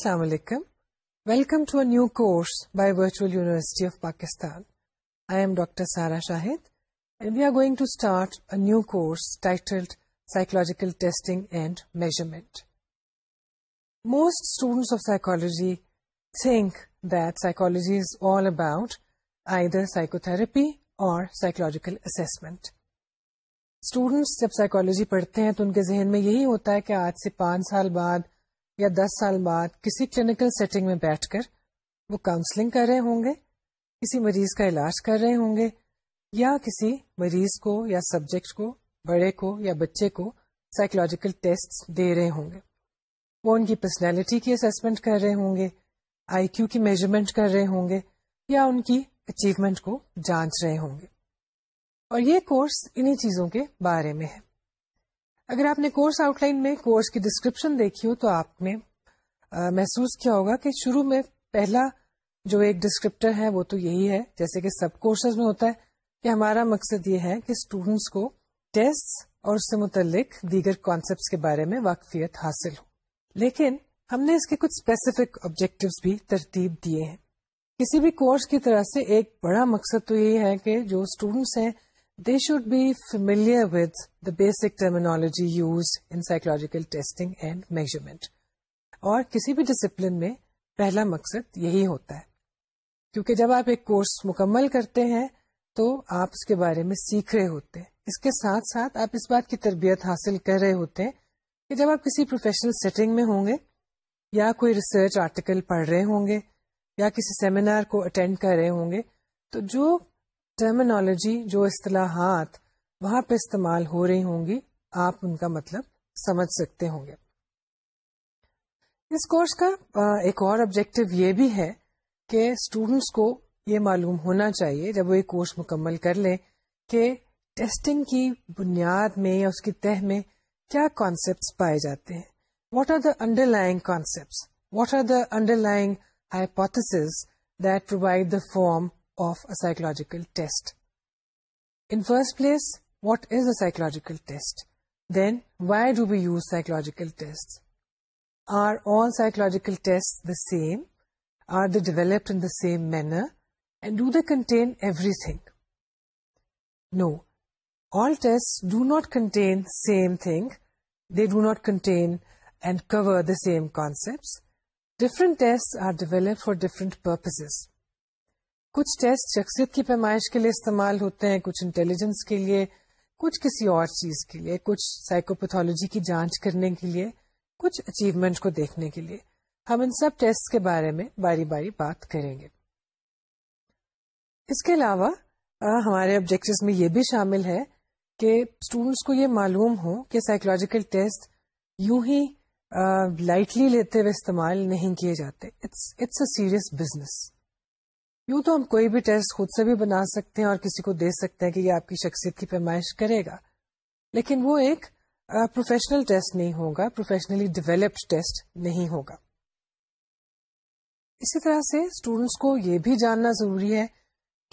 السلام علیکم welcome to a new course by Virtual University of Pakistan I am doctor Sara Shahid and we are going to start a new course titled psychological testing and measurement most students of psychology think that psychology is all about either psychotherapy اور psychological assessment students جب psychology پڑھتے ہیں تو ان کے ذہن میں یہی ہوتا ہے کہ آج سے پانچ سال بعد یا دس سال بعد کسی کلینکل سیٹنگ میں بیٹھ کر وہ کاؤنسلنگ کر رہے ہوں گے کسی مریض کا علاج کر رہے ہوں گے یا کسی مریض کو یا سبجیکٹ کو بڑے کو یا بچے کو سائیکولوجیکل ٹیسٹ دے رہے ہوں گے وہ ان کی پرسنالٹی کی اسسمنٹ کر رہے ہوں گے آئی کیو کی میجرمنٹ کر رہے ہوں گے یا ان کی اچیومنٹ کو جانچ رہے ہوں گے اور یہ کورس انہی چیزوں کے بارے میں ہے اگر آپ نے کورس آؤٹ لائن میں کورس کی ڈسکرپشن دیکھی ہو تو آپ نے محسوس کیا ہوگا کہ شروع میں پہلا جو ایک ڈسکرپٹر ہے وہ تو یہی ہے جیسے کہ سب کورسز میں ہوتا ہے کہ ہمارا مقصد یہ ہے کہ اسٹوڈینٹس کو ٹیسٹ اور اس سے متعلق دیگر کانسیپٹس کے بارے میں واقفیت حاصل ہو لیکن ہم نے اس کے کچھ اسپیسیفک آبجیکٹو بھی ترتیب دیے ہیں کسی بھی کورس کی طرح سے ایک بڑا مقصد تو یہ ہے کہ جو اسٹوڈینٹس ہیں they should be familiar with the basic terminology used in psychological testing and measurement اور کسی بھی ڈسپلن میں پہلا مقصد یہی ہوتا ہے کیونکہ جب آپ ایک کورس مکمل کرتے ہیں تو آپ اس کے بارے میں سیکھ رہے ہوتے ہیں اس کے ساتھ ساتھ آپ اس بات کی تربیت حاصل کر رہے ہوتے ہیں کہ جب آپ کسی پروفیشنل سیٹنگ میں ہوں گے یا کوئی ریسرچ آرٹیکل پڑھ رہے ہوں گے یا کسی سیمینار کو اٹینڈ کر رہے ہوں گے تو جو ٹرمینالوجی جو اصطلاحات وہاں پہ استعمال ہو رہی ہوں گی آپ ان کا مطلب سمجھ سکتے ہوں گے اس کورس کا ایک اور آبجیکٹو یہ بھی ہے کہ اسٹوڈینٹس کو یہ معلوم ہونا چاہیے جب وہ یہ کورس مکمل کر لیں کہ ٹیسٹنگ کی بنیاد میں یا اس کی تہ میں کیا کانسیپٹس پائے جاتے ہیں what are the underlying concepts what are the underlying hypotheses that provide the form of a psychological test. In first place, what is a psychological test? Then, why do we use psychological tests? Are all psychological tests the same? Are they developed in the same manner? And do they contain everything? No. All tests do not contain same thing. They do not contain and cover the same concepts. Different tests are developed for different purposes. کچھ test شخصیت کی پیمائش کے لیے استعمال ہوتے ہیں کچھ انٹیلیجنس کے لیے کچھ کسی اور چیز کے لیے کچھ سائیکوپیتھولوجی کی جانچ کرنے کے لیے کچھ اچیومنٹ کو دیکھنے کے لیے ہم ان سب ٹیسٹ کے بارے میں باری باری بات کریں گے اس کے علاوہ ہمارے آبجیکٹ میں یہ بھی شامل ہے کہ اسٹوڈینٹس کو یہ معلوم ہو کہ سائیکولوجیکل ٹیسٹ یوں ہی لائٹلی لیتے ہوئے استعمال نہیں کیے جاتے اٹس اے سیریس بزنس یوں تو ہم کوئی بھی ٹیسٹ خود سے بھی بنا سکتے ہیں اور کسی کو دے سکتے ہیں کہ یہ آپ کی شخصیت کی پیمائش کرے گا لیکن وہ ایک پروفیشنل ٹیسٹ نہیں ہوگا پروفیشنلی ڈیولپڈ ٹیسٹ نہیں ہوگا اسی طرح سے اسٹوڈینٹس کو یہ بھی جاننا ضروری ہے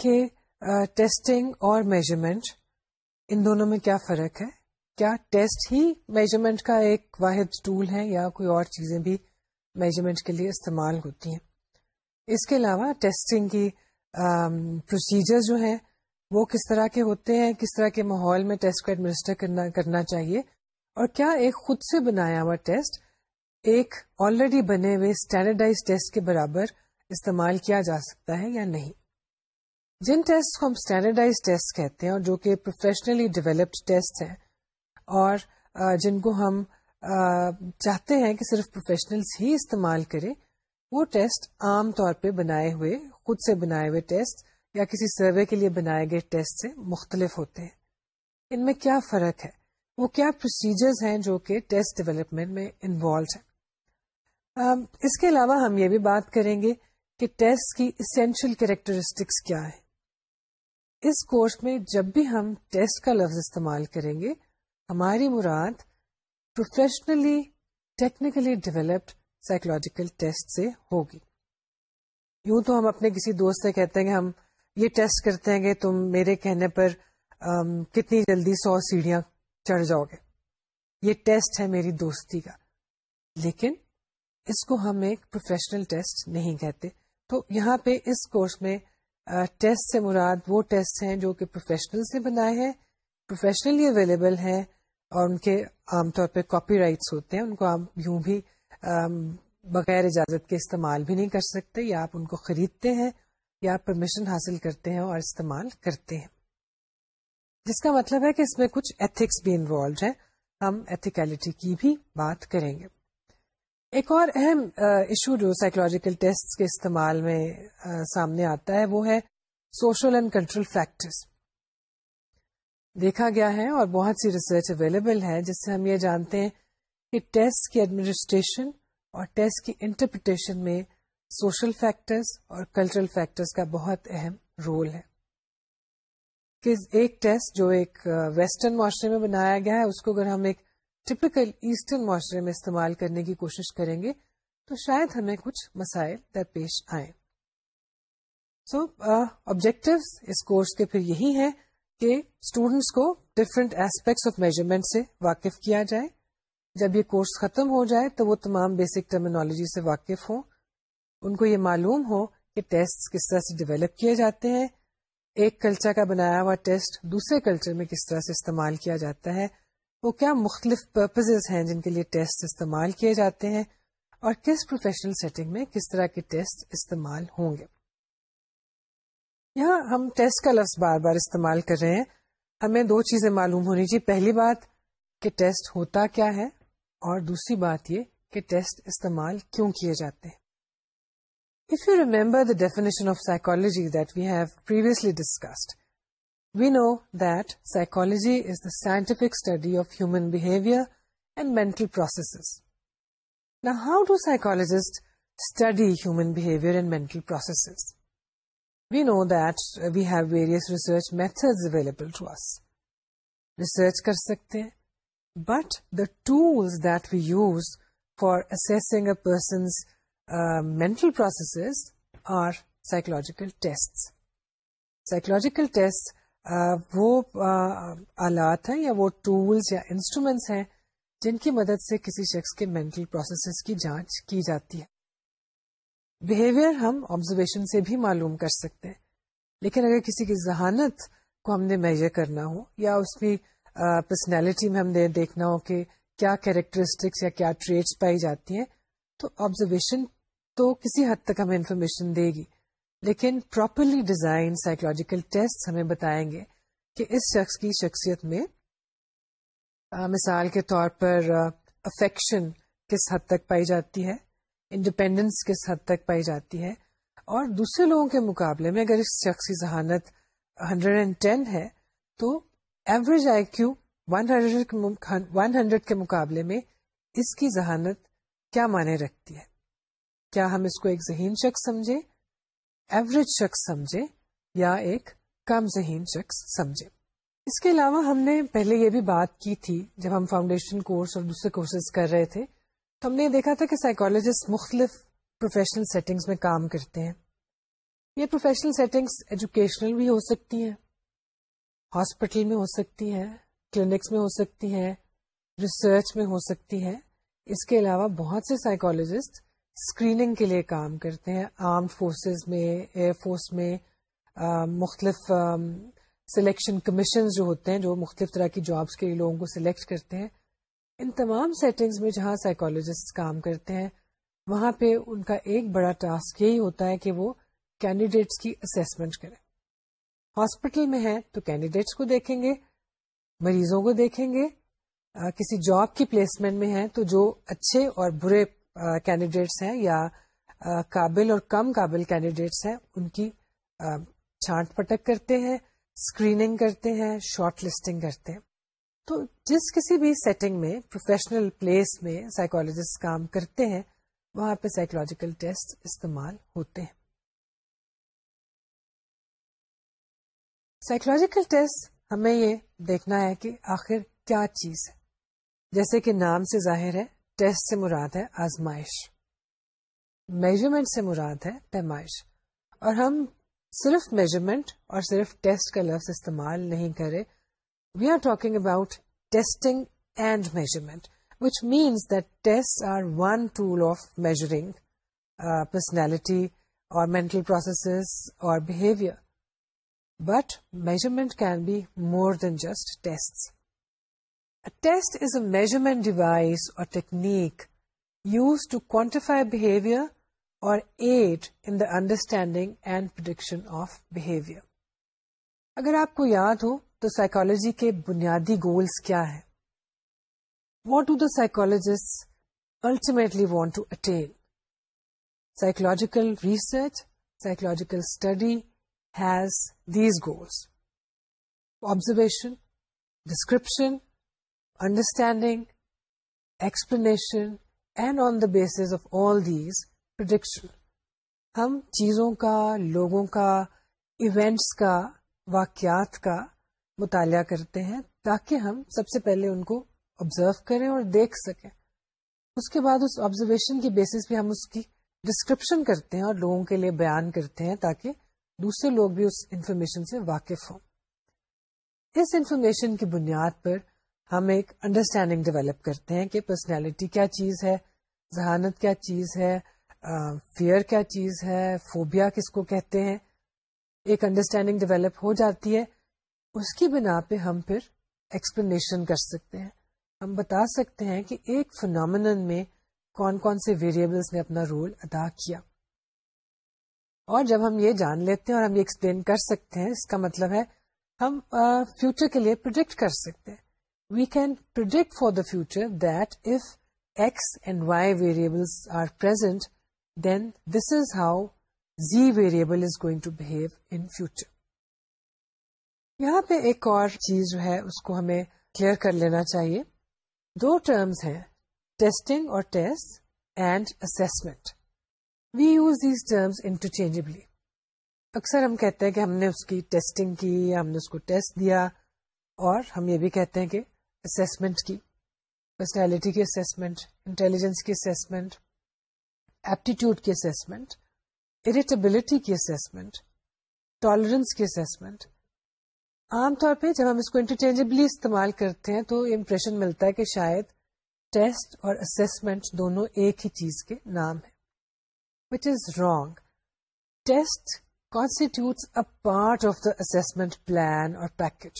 کہ ٹیسٹنگ اور میجرمنٹ ان دونوں میں کیا فرق ہے کیا ٹیسٹ ہی میجرمنٹ کا ایک واحد ٹول ہے یا کوئی اور چیزیں بھی میجرمنٹ کے لیے استعمال ہوتی ہیں اس کے علاوہ ٹیسٹنگ کی پروسیجر جو ہیں وہ کس طرح کے ہوتے ہیں کس طرح کے ماحول میں ٹیسٹ کو ایڈمنسٹر کرنا کرنا چاہیے اور کیا ایک خود سے بنایا ہوا ٹیسٹ ایک آلریڈی بنے ہوئے اسٹینڈرڈائز ٹیسٹ کے برابر استعمال کیا جا سکتا ہے یا نہیں جن ٹیسٹ کو ہم اسٹینڈرڈائز ٹیسٹ کہتے ہیں اور جو کہ پروفیشنلی ڈیولپڈ ٹیسٹ ہیں اور جن کو ہم چاہتے ہیں کہ صرف پروفیشنلز ہی استعمال کریں وہ ٹیسٹ عام طور پہ بنائے ہوئے خود سے بنائے ہوئے ٹیسٹ یا کسی سروے کے لیے بنائے گئے ٹیسٹ سے مختلف ہوتے ہیں ان میں کیا فرق ہے وہ کیا پروسیجرز ہیں جو کہ ٹیسٹ ڈیولپمنٹ میں انوالو ہیں اس کے علاوہ ہم یہ بھی بات کریں گے کہ ٹیسٹ کی اسینشیل کریکٹرسٹکس کیا ہے اس کورس میں جب بھی ہم ٹیسٹ کا لفظ استعمال کریں گے ہماری مراد professionally technically developed psychological test سے ہوگی یوں تو ہم اپنے کسی دوست سے کہتے ہیں کہ ہم یہ ٹیسٹ کرتے ہیں کہ تم میرے کہنے پر آم, کتنی جلدی سو سیڑھیاں چڑھ جاؤ گے یہ ٹیسٹ ہے میری دوستی کا لیکن اس کو ہم ایک پروفیشنل ٹیسٹ نہیں کہتے تو یہاں پہ اس کورس میں ٹیسٹ سے مراد وہ ٹیسٹ ہیں جو کہ پروفیشنل نے بنائے ہیں پروفیشنلی اویلیبل ہیں اور ان کے عام طور پہ کاپی رائٹس ہوتے ہیں ان کو آپ یوں بھی بغیر اجازت کے استعمال بھی نہیں کر سکتے یا آپ ان کو خریدتے ہیں یا پرمیشن حاصل کرتے ہیں اور استعمال کرتے ہیں جس کا مطلب ہے کہ اس میں کچھ ایتھکس بھی انوالوڈ ہیں ہم ایتھیکلٹی کی بھی بات کریں گے ایک اور اہم ایشو جو سائیکولوجیکل ٹیسٹ کے استعمال میں سامنے آتا ہے وہ ہے سوشل اینڈ کنٹرول فیکٹرز دیکھا گیا ہے اور بہت سی ریسرچ اویلیبل ہے جس سے ہم یہ جانتے ہیں کہ ٹیسٹ کی ایڈمنسٹریشن اور ٹیسٹ کی انٹرپریٹیشن میں سوشل فیکٹرز اور کلچرل فیکٹرز کا بہت اہم رول ہے کہ ایک ٹیسٹ جو ایک ویسٹرن معاشرے میں بنایا گیا ہے اس کو اگر ہم ایک ٹپکل ایسٹرن معاشرے میں استعمال کرنے کی کوشش کریں گے تو شاید ہمیں کچھ مسائل درپیش آئیں سو آبجیکٹو uh, اس کورس کے پھر یہی ہیں کہ اسٹوڈینٹس کو ڈفرنٹ ایسپیکٹس آف میجرمنٹ سے واقف کیا جائے جب یہ کورس ختم ہو جائے تو وہ تمام بیسک ٹرمینالوجی سے واقف ہوں ان کو یہ معلوم ہو کہ ٹیسٹ کس طرح سے ڈیولپ کیے جاتے ہیں ایک کلچر کا بنایا ہوا ٹیسٹ دوسرے کلچر میں کس طرح سے استعمال کیا جاتا ہے وہ کیا مختلف پرپزز ہیں جن کے لیے ٹیسٹ استعمال کیے جاتے ہیں اور کس پروفیشنل سیٹنگ میں کس طرح کے ٹیسٹ استعمال ہوں گے یہاں ہم ٹیسٹ کا لفظ بار بار استعمال کر رہے ہیں ہمیں دو چیزیں معلوم ہونی چاہیے پہلی بات کہ ٹیسٹ ہوتا کیا ہے دوسری بات یہ کہ ٹیسٹ استعمال کیوں کیے جاتے ہیں how do psychologists study the processes we know that we have various research method available but the tools that we use for assessing psychological وہ آلات ہیں یا وہ ٹولس یا انسٹرومینٹس ہیں جن کی مدد سے کسی شخص کے مینٹل پروسیسز کی جانچ کی جاتی ہے بہیویئر ہم آبزرویشن سے بھی معلوم کر سکتے ہیں لیکن اگر کسی کی ذہانت کو ہم نے میجر کرنا ہو یا اس کی پرسنالٹی میں ہم نے دیکھنا ہو کہ کیا کیریکٹرسٹکس یا کیا ٹریٹس پائی جاتی ہیں تو آبزرویشن تو کسی حد تک ہمیں انفارمیشن دے گی لیکن پراپرلی ڈیزائن سائیکولوجیکل ٹیسٹ ہمیں بتائیں گے کہ اس شخص کی شخصیت میں آ, مثال کے طور پر افیکشن کس حد تک پائی جاتی ہے انڈیپینڈنس کس حد تک پائی جاتی ہے اور دوسرے لوگوں کے مقابلے میں اگر اس شخص کی ذہانت 110 ہے تو ایوریج آئی کیو ون ہنڈریڈ کے مقابلے میں اس کی ذہانت کیا مانے رکھتی ہے کیا ہم اس کو ایک ذہین شخص سمجھے ایوریج شخص سمجھے یا ایک کم ذہین شخص سمجھے اس کے علاوہ ہم نے پہلے یہ بھی بات کی تھی جب ہم فاؤنڈیشن کورس اور دوسرے کورسز کر رہے تھے تو ہم نے یہ دیکھا تھا کہ سائیکالوجسٹ مختلف پروفیشنل سیٹنگز میں کام کرتے ہیں یہ پروفیشنل سیٹنگز ایجوکیشنل بھی ہو سکتی ہیں ہاسپٹل میں ہو سکتی ہے کلینکس میں ہو سکتی ہے ریسرچ میں ہو سکتی ہے اس کے علاوہ بہت سے سائیکالوجسٹ اسکریننگ کے لیے کام کرتے ہیں آرم فورسز میں ایئر فورس میں مختلف سلیکشن کمیشنز جو ہوتے ہیں جو مختلف طرح کی جابس کے لیے لوگوں کو سلیکٹ کرتے ہیں ان تمام سیٹنگز میں جہاں سائیکالوجسٹ کام کرتے ہیں وہاں پہ ان کا ایک بڑا ٹاسک یہی ہوتا ہے کہ وہ کینڈیڈیٹس کی اسیسمنٹ کریں ہاسپٹل میں ہیں تو کینڈیڈیٹس کو دیکھیں گے مریضوں کو دیکھیں گے کسی جاب کی پلیسمنٹ میں ہیں تو جو اچھے اور برے کینڈیڈیٹس ہیں یا قابل اور کم قابل کینڈیڈیٹس ہیں ان کی چھانٹ پٹک کرتے ہیں اسکریننگ کرتے ہیں شارٹ لسٹنگ کرتے ہیں تو جس کسی بھی سیٹنگ میں پروفیشنل پلیس میں سائیکولوجسٹ کام کرتے ہیں وہاں پہ سائیکولوجیکل ٹیسٹ استعمال ہوتے ہیں سائیکولوجیکل ٹیسٹ ہمیں یہ دیکھنا ہے کہ آخر کیا چیز ہے جیسے کہ نام سے ظاہر ہے ٹیسٹ سے مراد ہے آزمائش میجرمنٹ سے مراد ہے پیمائش اور ہم صرف میجرمنٹ اور صرف ٹیسٹ کا لفظ استعمال نہیں کرے we are talking about testing and measurement which means that test are one tool of measuring personality اور مینٹل پروسیسز اور behaviour but measurement can be more than just test is a measurement device or technique use to quantify behaviour or aid in the understanding and prediction of behaviour اگر آپ کو یاد ہو تو psychology کے بنیادی goals کیا ہے واٹ ڈو دا سائیکولوجیسٹ الٹی want to attain psychological research psychological study observation description understanding explanation and on the basis of all دیزکشن ہم چیزوں کا لوگوں کا ایونٹس کا واقعات کا مطالعہ کرتے ہیں تاکہ ہم سب سے پہلے ان کو آبزرو کریں اور دیکھ سکیں اس کے بعد اس آبزرویشن کی بیسس پہ ہم اس کی ڈسکرپشن کرتے ہیں اور لوگوں کے لیے بیان کرتے ہیں تاکہ دوسرے لوگ بھی اس انفارمیشن سے واقف ہوں اس انفارمیشن کی بنیاد پر ہم ایک انڈرسٹینڈنگ ڈیولپ کرتے ہیں کہ پرسنالٹی کیا چیز ہے ذہانت کیا چیز ہے فیئر کیا چیز ہے فوبیا کس کو کہتے ہیں ایک انڈرسٹینڈنگ ڈیولپ ہو جاتی ہے اس کی بنا پہ ہم پھر ایکسپلینیشن کر سکتے ہیں ہم بتا سکتے ہیں کہ ایک فنامنن میں کون کون سے ویریبلس نے اپنا رول ادا کیا اور جب ہم یہ جان لیتے ہیں اور ہم یہ ایکسپلین کر سکتے ہیں اس کا مطلب ہے ہم فیوچر uh, کے لیے پروجیکٹ کر سکتے ہیں we can project for the future that if X and Y variable are present then this is how Z variable is going to behave in future یہاں پہ ایک اور چیز جو ہے اس کو ہمیں کلیئر کر لینا چاہیے دو ٹرمز ہیں ٹیسٹنگ اور test and assessment we use these terms interchangeably اکثر ہم کہتے ہیں کہ ہم نے اس کی ٹیسٹنگ کی یا ہم نے اس کو ٹیسٹ دیا اور ہم یہ بھی کہتے ہیں کہ اسسمنٹ کی پرسنالٹی کی اسیسمنٹ انٹیلیجنس کی اسیسمنٹ ایپٹیٹیوڈ کی اسیسمنٹ اریٹیبلٹی کی اسیسمنٹ ٹالرنس کی اسیسمنٹ عام طور پہ جب ہم اس کو انٹرچینجبلی استعمال کرتے ہیں تو امپریشن ملتا ہے کہ شاید ٹیسٹ اور اسسمنٹ دونوں ایک ہی چیز کے نام ہیں test constitute a part of the assessment plan اور package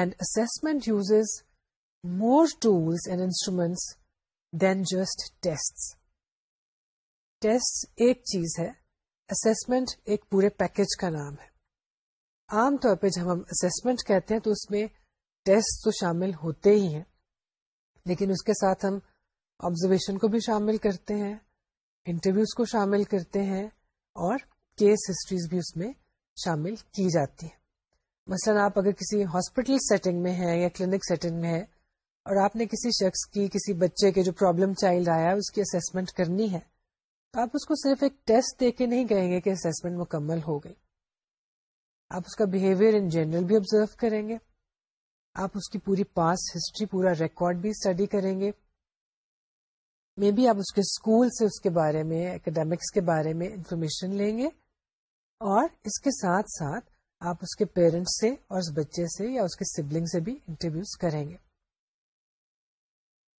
and assessment uses more tools and instruments than just test test ایک چیز ہے اسسمینٹ ایک پورے پیکج کا نام ہے عام طور پہ جب ہم اسمنٹ کہتے ہیں تو اس میں ٹیسٹ تو شامل ہوتے ہی ہیں لیکن اس کے ساتھ ہم آبزرویشن کو بھی شامل کرتے ہیں انٹرویوز کو شامل کرتے ہیں اور کیس ہسٹریز بھی اس میں شامل کی جاتی ہیں مثلا آپ اگر کسی ہاسپٹل سیٹنگ میں ہیں یا کلینک سیٹنگ میں ہیں اور آپ نے کسی شخص کی کسی بچے کے جو پرابلم چائلڈ آیا اس کی اسیسمنٹ کرنی ہے تو آپ اس کو صرف ایک ٹیسٹ دے کے نہیں کہیں گے کہ اسیسمنٹ مکمل ہو گئی آپ اس کا بیہیویئر ان جنرل بھی آبزرو کریں گے آپ اس کی پوری پاس ہسٹری پورا ریکارڈ بھی اسٹڈی کریں گے مے بی آپ اس کے اسکول سے اس کے بارے میں اکیڈیمکس کے بارے میں انفارمیشن لیں گے اور اس کے ساتھ ساتھ آپ اس کے پیرنٹس سے اور اس بچے سے یا اس کے سبلنگ سے بھی انٹرویوز کریں گے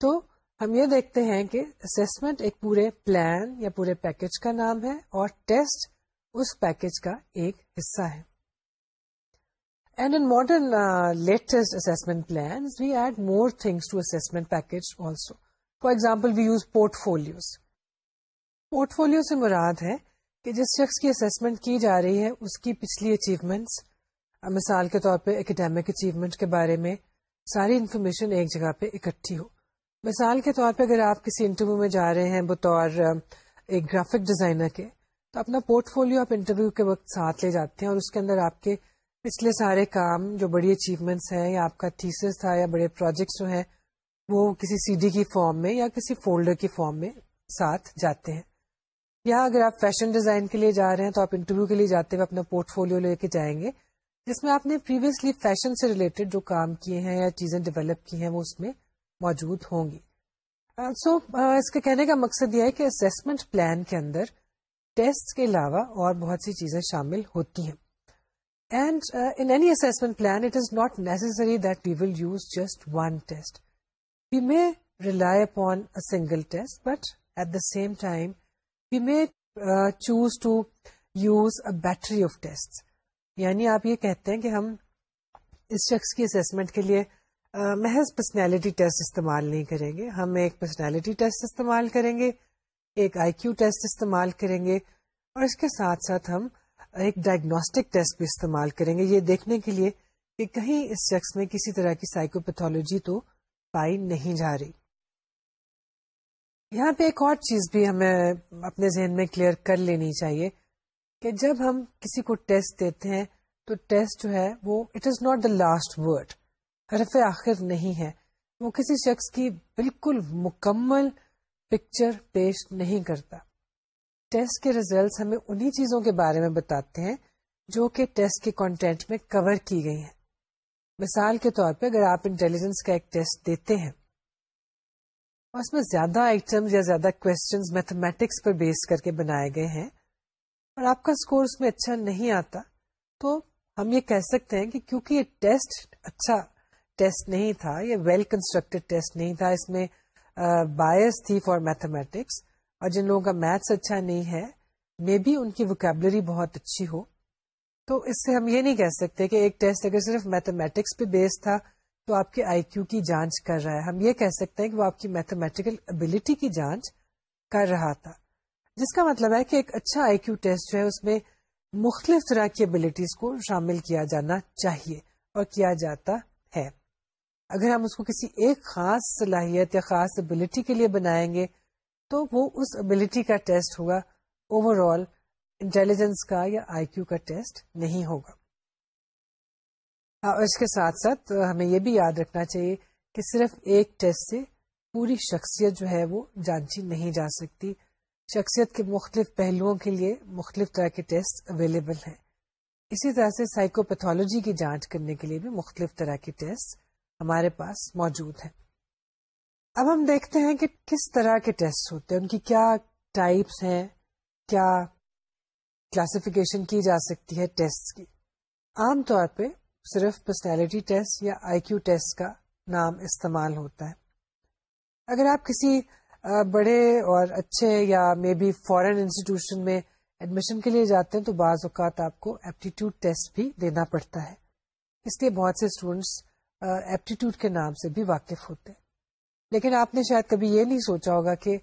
تو ہم یہ دیکھتے ہیں کہ اسسمنٹ ایک پورے پلان یا پورے پیکج کا نام ہے اور ٹیسٹ اس پیکج کا ایک حصہ ہے and in modern latest assessment plan we add more things to assessment package also for example we use portfolios portfolio سے مراد ہے کہ جس شخص کی کی جا رہی ہے اس کی پچھلی اچیومنٹس مثال کے طور پہ اکیڈیمک اچیومنٹ کے بارے میں ساری انفارمیشن ایک جگہ پہ اکٹھی ہو مثال کے طور پہ اگر آپ کسی انٹرویو میں جا رہے ہیں بطور ایک گرافک ڈیزائنر کے تو اپنا پورٹ فولو آپ انٹرویو کے وقت ساتھ لے جاتے ہیں اور اس کے اندر آپ کے پچھلے سارے کام جو بڑی اچیومنٹس ہیں یا آپ کا تھیسس تھا یا بڑے پروجیکٹس جو ہیں وہ کسی سی ڈی کی فارم میں یا کسی فولڈر کی فارم میں ساتھ جاتے ہیں یا اگر آپ فیشن ڈیزائن کے لیے جا رہے ہیں تو آپ انٹرویو کے لیے جاتے ہوئے اپنا پورٹ فولیو لے کے جائیں گے جس میں آپ نے پریویسلی فیشن سے ریلیٹڈ جو کام کیے ہیں یا چیزیں ڈیولپ کی ہیں وہ اس میں موجود ہوں گی سو uh, uh, so, اس کے کہنے کا مقصد یہ ہے کہ اسسمنٹ پلان کے اندر ٹیسٹ کے علاوہ اور بہت سی چیزیں شامل ہوتی ہیں and in any assessment plan it is not necessary may rely but single test but at the same time we may use a battery of test یعنی آپ یہ کہتے ہیں کہ ہم اس شخص کی کے لیے محض پرسنالٹی ٹیسٹ استعمال نہیں کریں گے ہم ایک پرسنالٹی ٹیسٹ استعمال کریں گے ایک آئی کیو ٹیسٹ استعمال کریں گے اور اس کے ساتھ ساتھ ہم ایک ڈائگنوسٹک ٹیسٹ بھی استعمال کریں گے یہ دیکھنے کے لیے کہ کہیں اس شخص میں کسی طرح کی سائیکو پیتھولوجی تو پائی نہیں جا رہی یہاں پہ ایک اور چیز بھی ہمیں اپنے ذہن میں کلیئر کر لینی چاہیے کہ جب ہم کسی کو ٹیسٹ دیتے ہیں تو ٹیسٹ جو ہے وہ it is not the last word حرف آخر نہیں ہے وہ کسی شخص کی بالکل مکمل پکچر پیش نہیں کرتا ٹیسٹ کے ریزلٹس ہمیں انہی چیزوں کے بارے میں بتاتے ہیں جو کہ ٹیسٹ کے کانٹینٹ میں کور کی گئی ہیں مثال کے طور پہ اگر آپ انٹیلیجنس کا ایک ٹیسٹ دیتے ہیں اور اس میں زیادہ آئٹم یا زیادہ کوشچنس میتھمیٹکس پر بیس کر کے بنائے گئے ہیں اور آپ کا اسکور اس میں اچھا نہیں آتا تو ہم یہ کہہ سکتے ہیں کہ کیونکہ یہ ٹیسٹ اچھا ٹیسٹ نہیں تھا یہ ویل کنسٹرکٹیڈ ٹیسٹ نہیں تھا اس میں بایس تھی فار میتھمیٹکس اور جن لوگوں کا میتھس اچھا نہیں ہے مے بی ان کی وکیبلری بہت اچھی ہو تو اس سے ہم یہ نہیں کہہ سکتے کہ ایک ٹیسٹ اگر صرف میتھمیٹکس پہ بیس تھا تو آپ کے آئی کیو کی جانچ کر رہا ہے ہم یہ کہہ سکتے ہیں کہ وہ آپ کی میتھمیٹیکل ابلٹی کی جانچ کر رہا تھا جس کا مطلب ہے کہ ایک اچھا آئی کیو ٹیسٹ جو ہے اس میں مختلف طرح کی ابلیٹیز کو شامل کیا جانا چاہیے اور کیا جاتا ہے اگر ہم اس کو کسی ایک خاص صلاحیت یا خاص ابلیٹی کے لیے بنائیں گے تو وہ اس ابلٹی کا ٹیسٹ ہوگا اوور آل انٹیلیجنس کا یا آئی کیو کا ٹیسٹ نہیں ہوگا اور اس کے ساتھ ساتھ ہمیں یہ بھی یاد رکھنا چاہیے کہ صرف ایک ٹیسٹ سے پوری شخصیت جو ہے وہ جانچی نہیں جا سکتی شخصیت کے مختلف پہلوؤں کے لیے مختلف طرح کے ٹیسٹ اویلیبل ہیں اسی طرح سے سائیکو پیتھولوجی کی جانچ کرنے کے لیے بھی مختلف طرح کے ٹیسٹ ہمارے پاس موجود ہیں اب ہم دیکھتے ہیں کہ کس طرح کے ٹیسٹ ہوتے ہیں ان کی کیا ٹائپس ہیں کیا کلاسیفیکیشن کی جا سکتی ہے ٹیسٹ کی عام طور پہ صرف پرسنالٹی ٹیسٹ یا آئی کیو ٹیسٹ کا نام استعمال ہوتا ہے اگر آپ کسی بڑے اور اچھے یا مے بی فورن انسٹیٹیوشن میں ایڈمیشن کے لیے جاتے ہیں تو بعض اوقات آپ کو ایپٹیٹیوڈ ٹیسٹ بھی دینا پڑتا ہے اس لیے بہت سے اسٹوڈینٹس ایپٹیٹیوڈ کے نام سے بھی واقف ہوتے ہیں لیکن آپ نے شاید کبھی یہ نہیں سوچا ہوگا کہ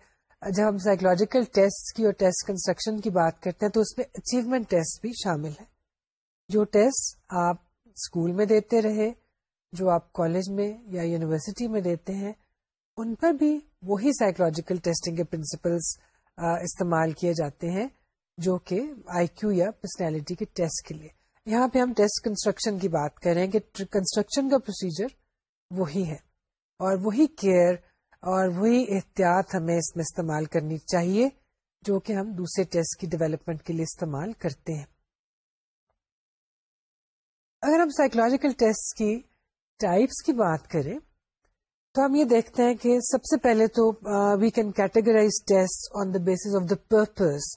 جب ہم سائیکولوجیکل ٹیسٹ کی اور ٹیسٹ کنسٹرکشن کی بات کرتے ہیں تو اس میں اچیومنٹ ٹیسٹ بھی شامل ہے جو ٹیسٹ آپ اسکول میں دیتے رہے جو آپ کالج میں یا یونیورسٹی میں دیتے ہیں ان پر بھی وہی سائیکولوجیکل ٹیسٹنگ کے پرنسپلس استعمال کیے جاتے ہیں جو کہ آئی کیو یا پرسنالٹی کے ٹیسٹ کے لیے یہاں پہ ہم ٹیسٹ کنسٹرکشن کی بات کر رہے ہیں کہ کنسٹرکشن کا پروسیجر وہی ہے اور وہی کیئر اور وہی احتیاط ہمیں اس میں استعمال کرنی چاہیے جو کہ ہم دوسرے ٹیسٹ کی ڈیولپمنٹ کے لیے استعمال کرتے ہیں اگر ہم سائیکولوجیکل ٹیسٹ کی ٹائپس کی بات کریں تو ہم یہ دیکھتے ہیں کہ سب سے پہلے تو we can categorise test on the base of the purpose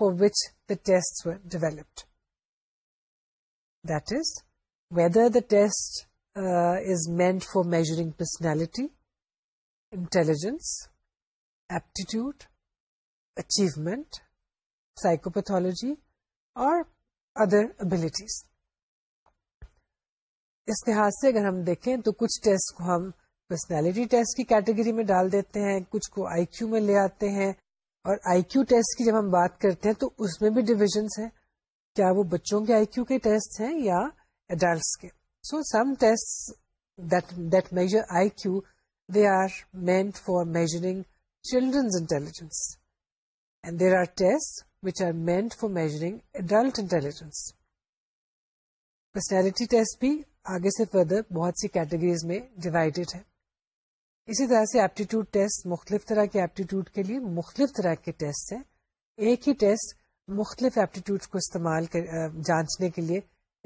for which the test developed that is whether the test is meant for measuring personality intelligence aptitude achievement psychopathology اور ادر ابلیٹیز اس لحاظ سے اگر ہم دیکھیں تو کچھ test کو ہم پرسنالٹی ٹیسٹ کی کیٹیگری میں ڈال دیتے ہیں کچھ کو آئی کیو میں لے آتے ہیں اور آئی کیو ٹیسٹ کی جب ہم بات کرتے ہیں تو اس میں بھی ڈویژنس ہیں کیا وہ بچوں کے آئی کیو کے ٹیسٹ ہیں یا ایڈلٹس کے so some test that measure IQ بہت سی کیٹیگریز میں ڈیوائڈیڈ ہے اسی طرح سے ایپٹیٹیوڈ ٹیسٹ مختلف طرح کے ایپٹیٹیوڈ کے لیے مختلف طرح کے ٹیسٹ ہیں ایک ہی ٹیسٹ مختلف جانچنے کے لیے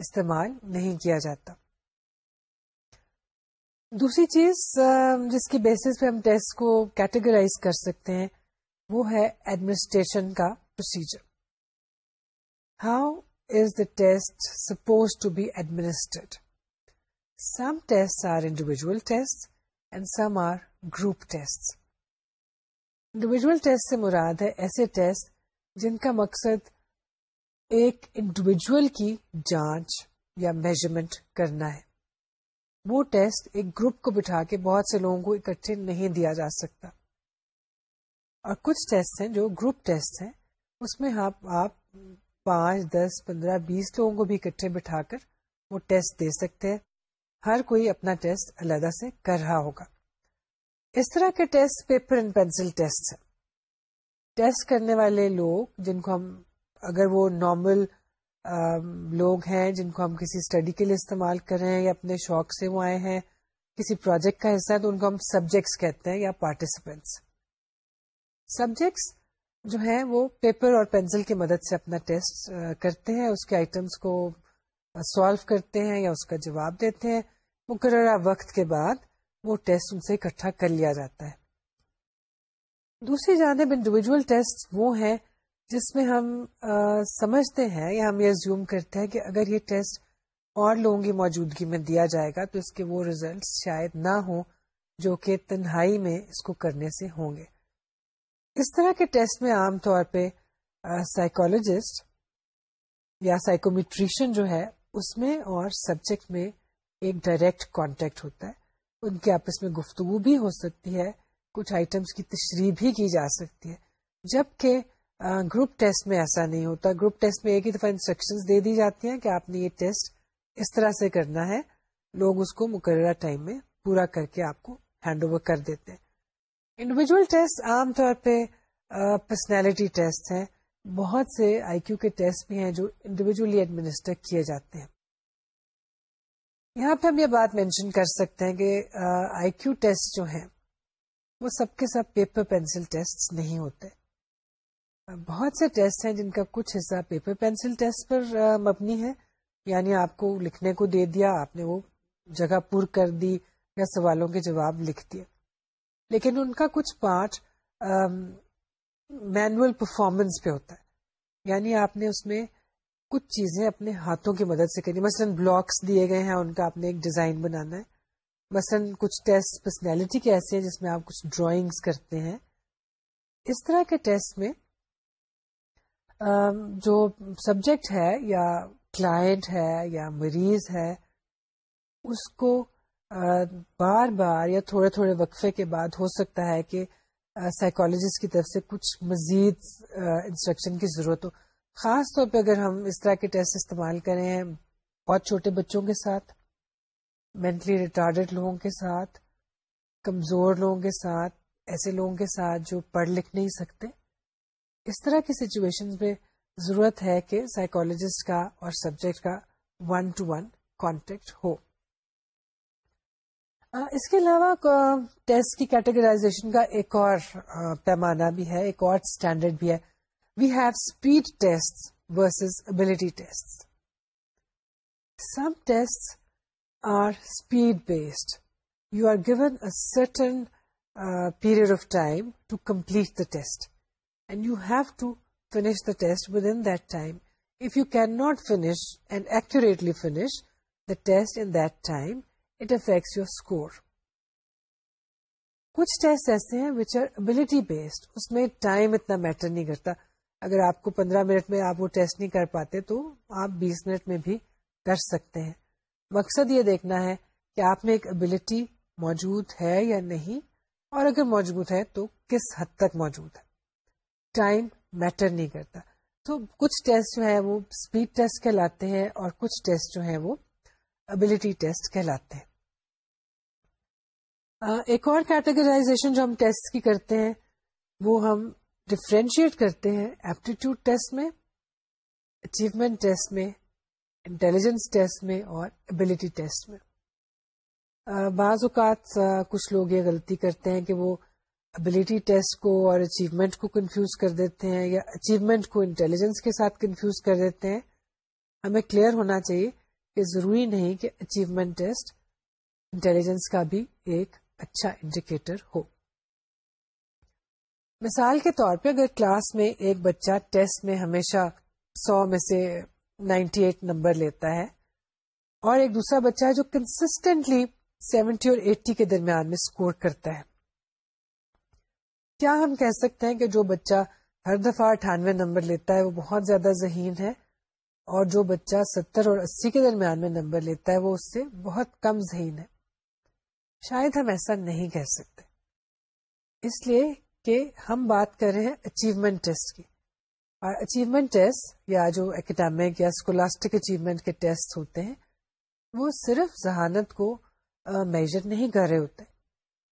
استعمال نہیں کیا جاتا دوسری چیز جس کی بیسس پہ ہم ٹیسٹ کو کیٹیگرائز کر سکتے ہیں وہ ہے ایڈمنسٹریشن کا procedure how is the test suppose to be some test are individual test and some are group test individual test سے مراد ہے ایسے ٹیسٹ جن کا مقصد ایک انڈیویجل کی جانچ یا میجرمنٹ کرنا ہے وہ ٹیسٹ ایک گروپ کو بٹھا کے بہت سے لوگوں کو اکٹھے نہیں دیا جا سکتا اور کچھ ٹیسٹ ہیں جو گروپ ٹیسٹ ہیں اس میں آپ آپ پانچ دس پندرہ بیس لوگوں کو بھی اکٹھے بٹھا کر وہ ٹیسٹ دے سکتے ہیں ہر کوئی اپنا ٹیسٹ علیحدہ سے کر رہا ہوگا اس طرح کے test paper and pencil test ہیں ٹیسٹ کرنے والے لوگ جن کو ہم اگر وہ نارمل لوگ ہیں جن کو ہم کسی اسٹڈی کے لیے استعمال کر رہے ہیں یا اپنے شوق سے وہ آئے ہیں کسی پروجیکٹ کا حصہ ہے تو ان کو ہم سبجیکٹس کہتے ہیں یا پارٹیسپینٹس سبجیکٹس جو ہیں وہ پیپر اور پینسل کی مدد سے اپنا ٹیسٹ کرتے ہیں اس کے آئٹمس کو سالو کرتے ہیں یا اس کا جواب دیتے ہیں مقررہ وقت کے بعد وہ ٹیسٹ ان سے اکٹھا کر لیا جاتا ہے دوسری جانب انڈیویجول ٹیسٹ وہ ہیں جس میں ہم سمجھتے ہیں یا ہم یہ زیوم کرتے ہیں کہ اگر یہ ٹیسٹ اور لوگوں کی موجودگی میں دیا جائے گا تو اس کے وہ ریزلٹ شاید نہ ہوں جو کہ تنہائی میں اس کو کرنے سے ہوں گے اس طرح کے ٹیسٹ میں عام طور پہ سائیکولوجسٹ یا سائیکومیٹریشن جو ہے اس میں اور سبجیکٹ میں ایک ڈائریکٹ کانٹیکٹ ہوتا ہے ان کے آپس میں گفتگو بھی ہو سکتی ہے کچھ آئٹمس کی تشریح بھی کی جا سکتی ہے جبکہ گروپ ٹیسٹ میں ایسا نہیں ہوتا گروپ ٹیسٹ میں ایک ہی دفعہ انسٹرکشن دے دی جاتی ہیں کہ آپ نے یہ ٹیسٹ اس طرح سے کرنا ہے لوگ اس کو مقررہ ٹائم میں پورا کر کے آپ کو ہینڈ اوور کر دیتے ہیں انڈیویجل ٹیسٹ عام طور پہ پرسنالٹی ٹیسٹ ہیں بہت سے آئی کیو کے ٹیسٹ بھی ہیں جو انڈیویجلی ایڈمنسٹر کیے جاتے ہیں یہاں پہ ہم یہ بات مینشن کر سکتے ہیں کہ آئی کیو ٹیسٹ جو ہیں وہ سب کے ساتھ پیپر پینسل ٹیسٹ نہیں ہوتے بہت سے ٹیسٹ ہیں جن کا کچھ حصہ پیپر پینسل ٹیسٹ پر مبنی ہے یعنی آپ کو لکھنے کو دے دیا آپ نے وہ جگہ پور کر دی یا سوالوں کے جواب لکھ دیے لیکن ان کا کچھ پارٹ مینول پرفارمنس پہ ہوتا ہے یعنی آپ نے اس میں کچھ چیزیں اپنے ہاتھوں کی مدد سے کرنی مثلا بلاکس دیے گئے ہیں ان کا آپ نے ایک ڈیزائن بنانا ہے مثلا کچھ ٹیسٹ پرسنالٹی کے ایسے ہیں جس میں آپ کچھ ڈرائنگس کرتے ہیں اس طرح کے ٹیسٹ میں جو سبجیکٹ ہے یا کلائنٹ ہے یا مریض ہے اس کو بار بار یا تھوڑے تھوڑے وقفے کے بعد ہو سکتا ہے کہ سائیکولوجسٹ کی طرف سے کچھ مزید انسٹرکشن کی ضرورت ہو خاص طور پہ اگر ہم اس طرح کے ٹیسٹ استعمال کریں بہت چھوٹے بچوں کے ساتھ مینٹلی ریٹارڈیڈ لوگوں کے ساتھ کمزور لوگوں کے ساتھ ایسے لوگوں کے ساتھ جو پڑھ لکھ نہیں سکتے اس طرح کی سچویشن میں ضرورت ہے کہ سائیکولوجسٹ کا اور سبجیکٹ کا ون ٹو ون کانٹیکٹ ہو اس کے علاوہ ٹیسٹ کی کیٹیگرائزیشن کا ایک اور پیمانہ بھی ہے ایک اور اسٹینڈرڈ بھی ہے we have speed test versus ability test some test are speed based you are given a certain period of time to complete the test and you have to finish the test you can not finish and actually finish the test in time it affect your score کچھ test ایسے ہیں which are ability based اس میں time اتنا matter نہیں کرتا اگر آپ کو پندرہ منٹ میں آپ وہ ٹیسٹ نہیں کر پاتے تو آپ بیس منٹ میں بھی کر سکتے ہیں مقصد یہ دیکھنا ہے کہ آپ میں ایک ابلٹی موجود ہے یا نہیں اور اگر موجود ہے تو کس حد تک موجود ہے ٹائم میٹر نہیں کرتا تو کچھ ٹیسٹ جو ہے وہ اسپیڈ ٹیسٹ کہلاتے ہیں اور کچھ ٹیسٹ جو ہیں وہ ابلٹی ٹیسٹ کہلاتے ہیں ایک اور کیٹیگرائزیشن جو ہم ٹیسٹ کی کرتے ہیں وہ ہم ڈفرینشیٹ کرتے ہیں ایپٹیٹیوڈ ٹیسٹ میں اچیومنٹ ٹیسٹ میں انٹیلیجنس ٹیسٹ میں اور ابلٹی ٹیسٹ میں بعض اوقات کچھ لوگ یہ غلطی کرتے ہیں کہ وہ ابلیٹی ٹیسٹ کو اور اچیومنٹ کو کنفیوز کر دیتے ہیں یا اچیومنٹ کو انٹیلیجنس کے ساتھ کنفیوز کر دیتے ہیں ہمیں کلیئر ہونا چاہیے کہ ضروری نہیں کہ اچیومنٹ ٹیسٹ انٹیلیجنس کا بھی ایک اچھا انڈیکیٹر ہو مثال کے طور پہ اگر کلاس میں ایک بچہ ٹیسٹ میں ہمیشہ سو میں سے نائنٹی ایٹ نمبر لیتا ہے اور ایک دوسرا بچہ ہے جو کنسٹینٹلی سیونٹی اور ایٹی کے درمیان میں اسکور کرتا ہے کیا ہم کہہ سکتے ہیں کہ جو بچہ ہر دفعہ اٹھانوے نمبر لیتا ہے وہ بہت زیادہ ذہین ہے اور جو بچہ ستر اور اسی کے درمیان میں نمبر لیتا ہے وہ اس سے بہت کم ذہین ہے شاید ہم ایسا نہیں کہہ سکتے اس لیے کہ ہم بات کر رہے ہیں اچیومنٹ ٹیسٹ کی اور اچیومنٹ ٹیسٹ یا جو اکیڈمک یا اسکولاسٹک اچیومنٹ کے ٹیسٹ ہوتے ہیں وہ صرف ذہانت کو میجر نہیں کر رہے ہوتے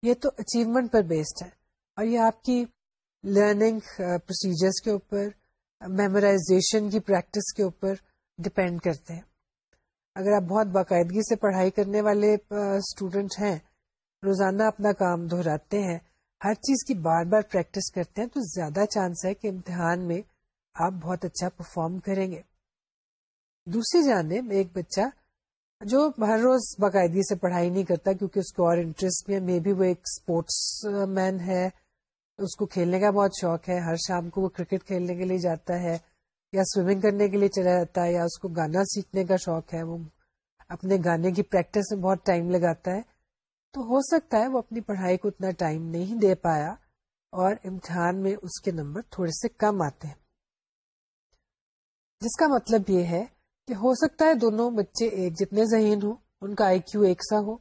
یہ تو اچیومنٹ پر بیسڈ ہے اور یہ آپ کی لرننگ پروسیجرس uh, کے اوپر میمورائزیشن کی پریکٹس کے اوپر ڈپینڈ کرتے ہیں اگر آپ بہت باقاعدگی سے پڑھائی کرنے والے اسٹوڈنٹ uh, ہیں روزانہ اپنا کام دہراتے ہیں ہر چیز کی بار بار پریکٹس کرتے ہیں تو زیادہ چانس ہے کہ امتحان میں آپ بہت اچھا پرفارم کریں گے دوسری جانب ایک بچہ جو ہر روز باقاعدگی سے پڑھائی نہیں کرتا کیونکہ اس کو اور انٹرسٹ بھی ہے مے بی وہ ایک اسپورٹس مین ہے اس کو کھیلنے کا بہت شوق ہے ہر شام کو وہ کرکٹ کھیلنے کے لیے جاتا ہے یا سوئمنگ کرنے کے لیے چلا جاتا ہے یا اس کو گانا سیکھنے کا شوق ہے وہ اپنے گانے کی پریکٹس میں بہت ٹائم لگاتا ہے تو ہو سکتا ہے وہ اپنی پڑھائی کو اتنا ٹائم نہیں دے پایا اور امتحان میں اس کے نمبر تھوڑے سے کم آتے ہیں جس کا مطلب یہ ہے کہ ہو سکتا ہے دونوں بچے ایک جتنے ذہین ہوں ان کا آئی کیو ایک سا ہو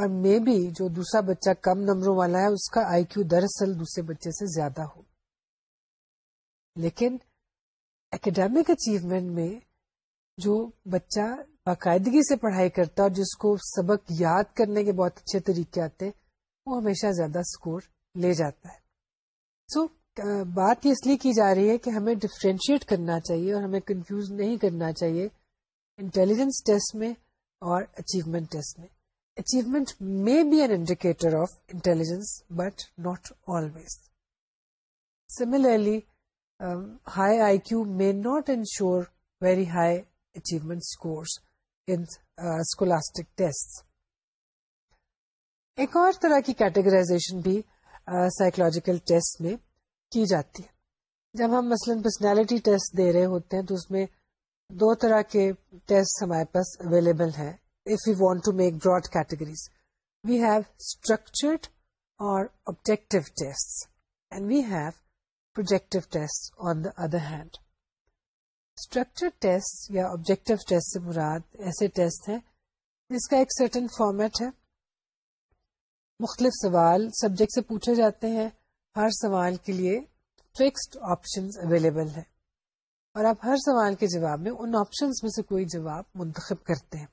اور مے بھی جو دوسرا بچہ کم نمبروں والا ہے اس کا آئی کیو دراصل دوسرے بچے سے زیادہ ہو لیکن اکیڈیمک اچیومنٹ میں جو بچہ باقاعدگی سے پڑھائی کرتا اور جس کو سبق یاد کرنے کے بہت اچھے طریقے آتے وہ ہمیشہ زیادہ اسکور لے جاتا ہے سو so, بات یہ اس لیے کی جا رہی ہے کہ ہمیں ڈفرینشیٹ کرنا چاہیے اور ہمیں کنفیوز نہیں کرنا چاہیے انٹیلیجنس ٹیسٹ میں اور اچیومنٹ ٹیسٹ میں achievement may be an indicator of intelligence but not always similarly high IQ may not ensure very high achievement scores in scholastic test ایک اور طرح کی کیٹیگرائزیشن بھی سائیکولوجیکل ٹیسٹ میں کی جاتی ہے جب ہم مثلاً پرسنالٹی ٹیسٹ دے رہے ہوتے ہیں تو اس میں دو طرح کے ٹیسٹ ہمارے پاس اویلیبل ہیں if we want to make broad categories. We have structured or objective tests and we have projective tests on the other hand. Structured tests یا objective tests سے مراد ایسے ٹیسٹ ہیں جس کا ایک certain format ہے مختلف سوال سبجیکٹ سے پوچھے جاتے ہیں ہر سوال کے لیے فکسڈ آپشنز اویلیبل ہیں اور آپ ہر سوال کے جواب میں ان آپشنز میں سے کوئی جواب منتخب کرتے ہیں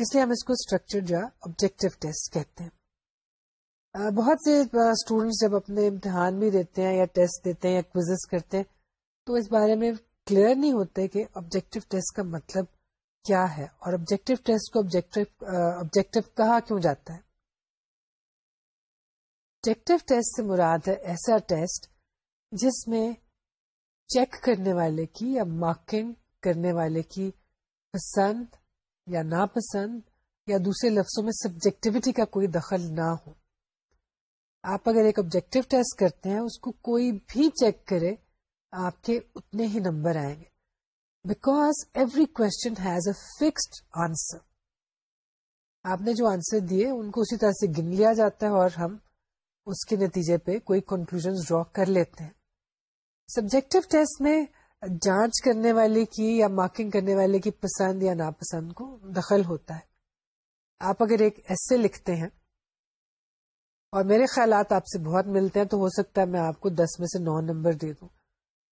اس لیے ہم اس کو اسٹرکچرڈ یا آبجیکٹو ٹیسٹ کہتے ہیں بہت سے اسٹوڈینٹس جب اپنے امتحان بھی دیتے ہیں یا ٹیسٹ دیتے ہیں یا کوزز کرتے ہیں تو اس بارے میں کلیئر نہیں ہوتے کہ آبجیکٹو ٹیسٹ کا مطلب کیا ہے اور آبجیکٹو ٹیسٹ کو آبجیکٹو کہا کیوں جاتا ہے آبجیکٹو ٹیسٹ سے مراد ہے ایسا ٹیسٹ جس میں چیک کرنے والے کی یا مارکنگ کرنے والے کی پسند یا ناپسند یا دوسرے لفظوں میں سبجیکٹیوٹی کا کوئی دخل نہ ہو آپ اگر ایک آبجیکٹو ٹیسٹ کرتے ہیں اس کو کوئی بھی چیک کرے آپ کے اتنے ہی نمبر آئیں گے because every question has a fixed answer آپ نے جو آنسر دیے ان کو اسی طرح سے گن لیا جاتا ہے اور ہم اس کے نتیجے پہ کوئی کنکلوژ ڈرا کر لیتے ہیں سبجیکٹو ٹیسٹ میں جانچ کرنے والے کی یا مارکنگ کرنے والے کی پسند یا ناپسند کو دخل ہوتا ہے آپ اگر ایک ایسے لکھتے ہیں اور میرے خیالات آپ سے بہت ملتے ہیں تو ہو سکتا ہے میں آپ کو دس میں سے نو نمبر دے دوں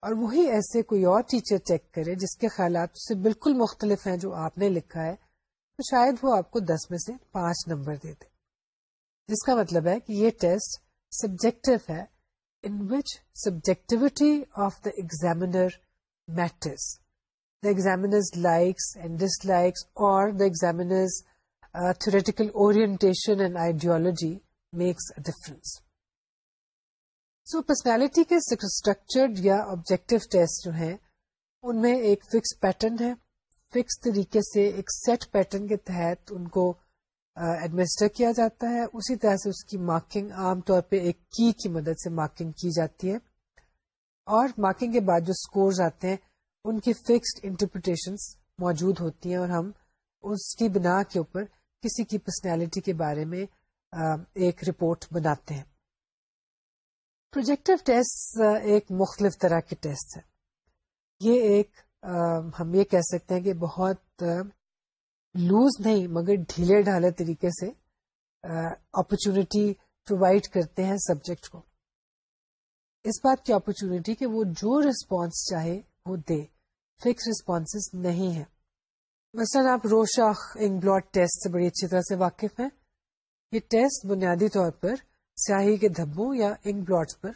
اور وہی ایسے کوئی اور ٹیچر چیک کرے جس کے خیالات سے بالکل مختلف ہیں جو آپ نے لکھا ہے تو شاید وہ آپ کو دس میں سے پانچ نمبر دے دے جس کا مطلب ہے کہ یہ ٹیسٹ سبجیکٹو ہے in which subjectivity of the examiner matters the examiner's likes and dislike اور دا ایگزامز تھوریٹیکل اور ان میں ایک فکس پیٹرن ہے فکس طریقے سے ایک سیٹ پیٹرن کے تحت ان کو ایڈمیسٹر کیا جاتا ہے اسی طرح سے اس کی مارکنگ عام طور پہ ایک کی مدد سے مارکنگ کی جاتی ہے اور مارکنگ کے بعد جو اسکورز آتے ہیں ان کی فکسڈ انٹرپریٹیشنس موجود ہوتی ہیں اور ہم اس کی بنا کے اوپر کسی کی پرسنالٹی کے بارے میں ایک رپورٹ بناتے ہیں پروجیکٹو ٹیسٹ ایک مختلف طرح کے ٹیسٹ ہے یہ ایک ہم یہ کہہ سکتے ہیں کہ بہت لوز نہیں مگر ڈھیلے ڈھالے طریقے سے اپرچونیٹی پرووائڈ کرتے ہیں سبجیکٹ کو اس بات کی کہ وہ جو چاہے وہ دے فکس ریسپانس نہیں ہے مثلاً آپ روشاخ انگ بلاڈ ٹیسٹ سے بڑی اچھی طرح سے واقف ہیں یہ ٹیسٹ بنیادی طور پر سیاہی کے دھبوں یا انگ بلاٹ پر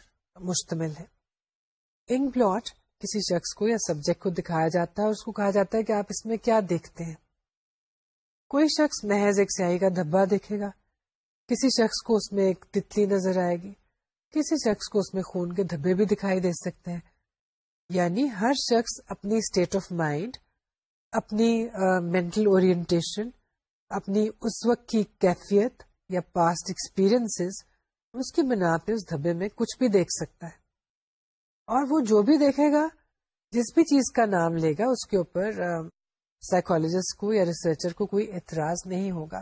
مشتمل ہے انگ بلاٹ کسی شخص کو یا سبجیکٹ کو دکھایا جاتا ہے اور اس کو کہا جاتا ہے کہ آپ اس میں کیا دیکھتے ہیں کوئی شخص محض ایک سیاہی کا دھبا دیکھے گا کسی شخص کو اس میں ایک تتلی نظر آئے گی کسی شخص کو اس میں خون کے دھبے بھی دکھائی دے سکتے ہیں یعنی ہر شخص اپنی اسٹیٹ آف مائنڈ اپنی مینٹل uh, اورینٹیشن اپنی اس وقت کی کیفیت یا پاسٹ ایکسپیرئنس اس کی بنا پہ اس دھبے میں کچھ بھی دیکھ سکتا ہے اور وہ جو بھی دیکھے گا جس بھی چیز کا نام لے گا اس کے اوپر سائیکولوجسٹ کو یا ریسرچر کو کوئی اعتراض نہیں ہوگا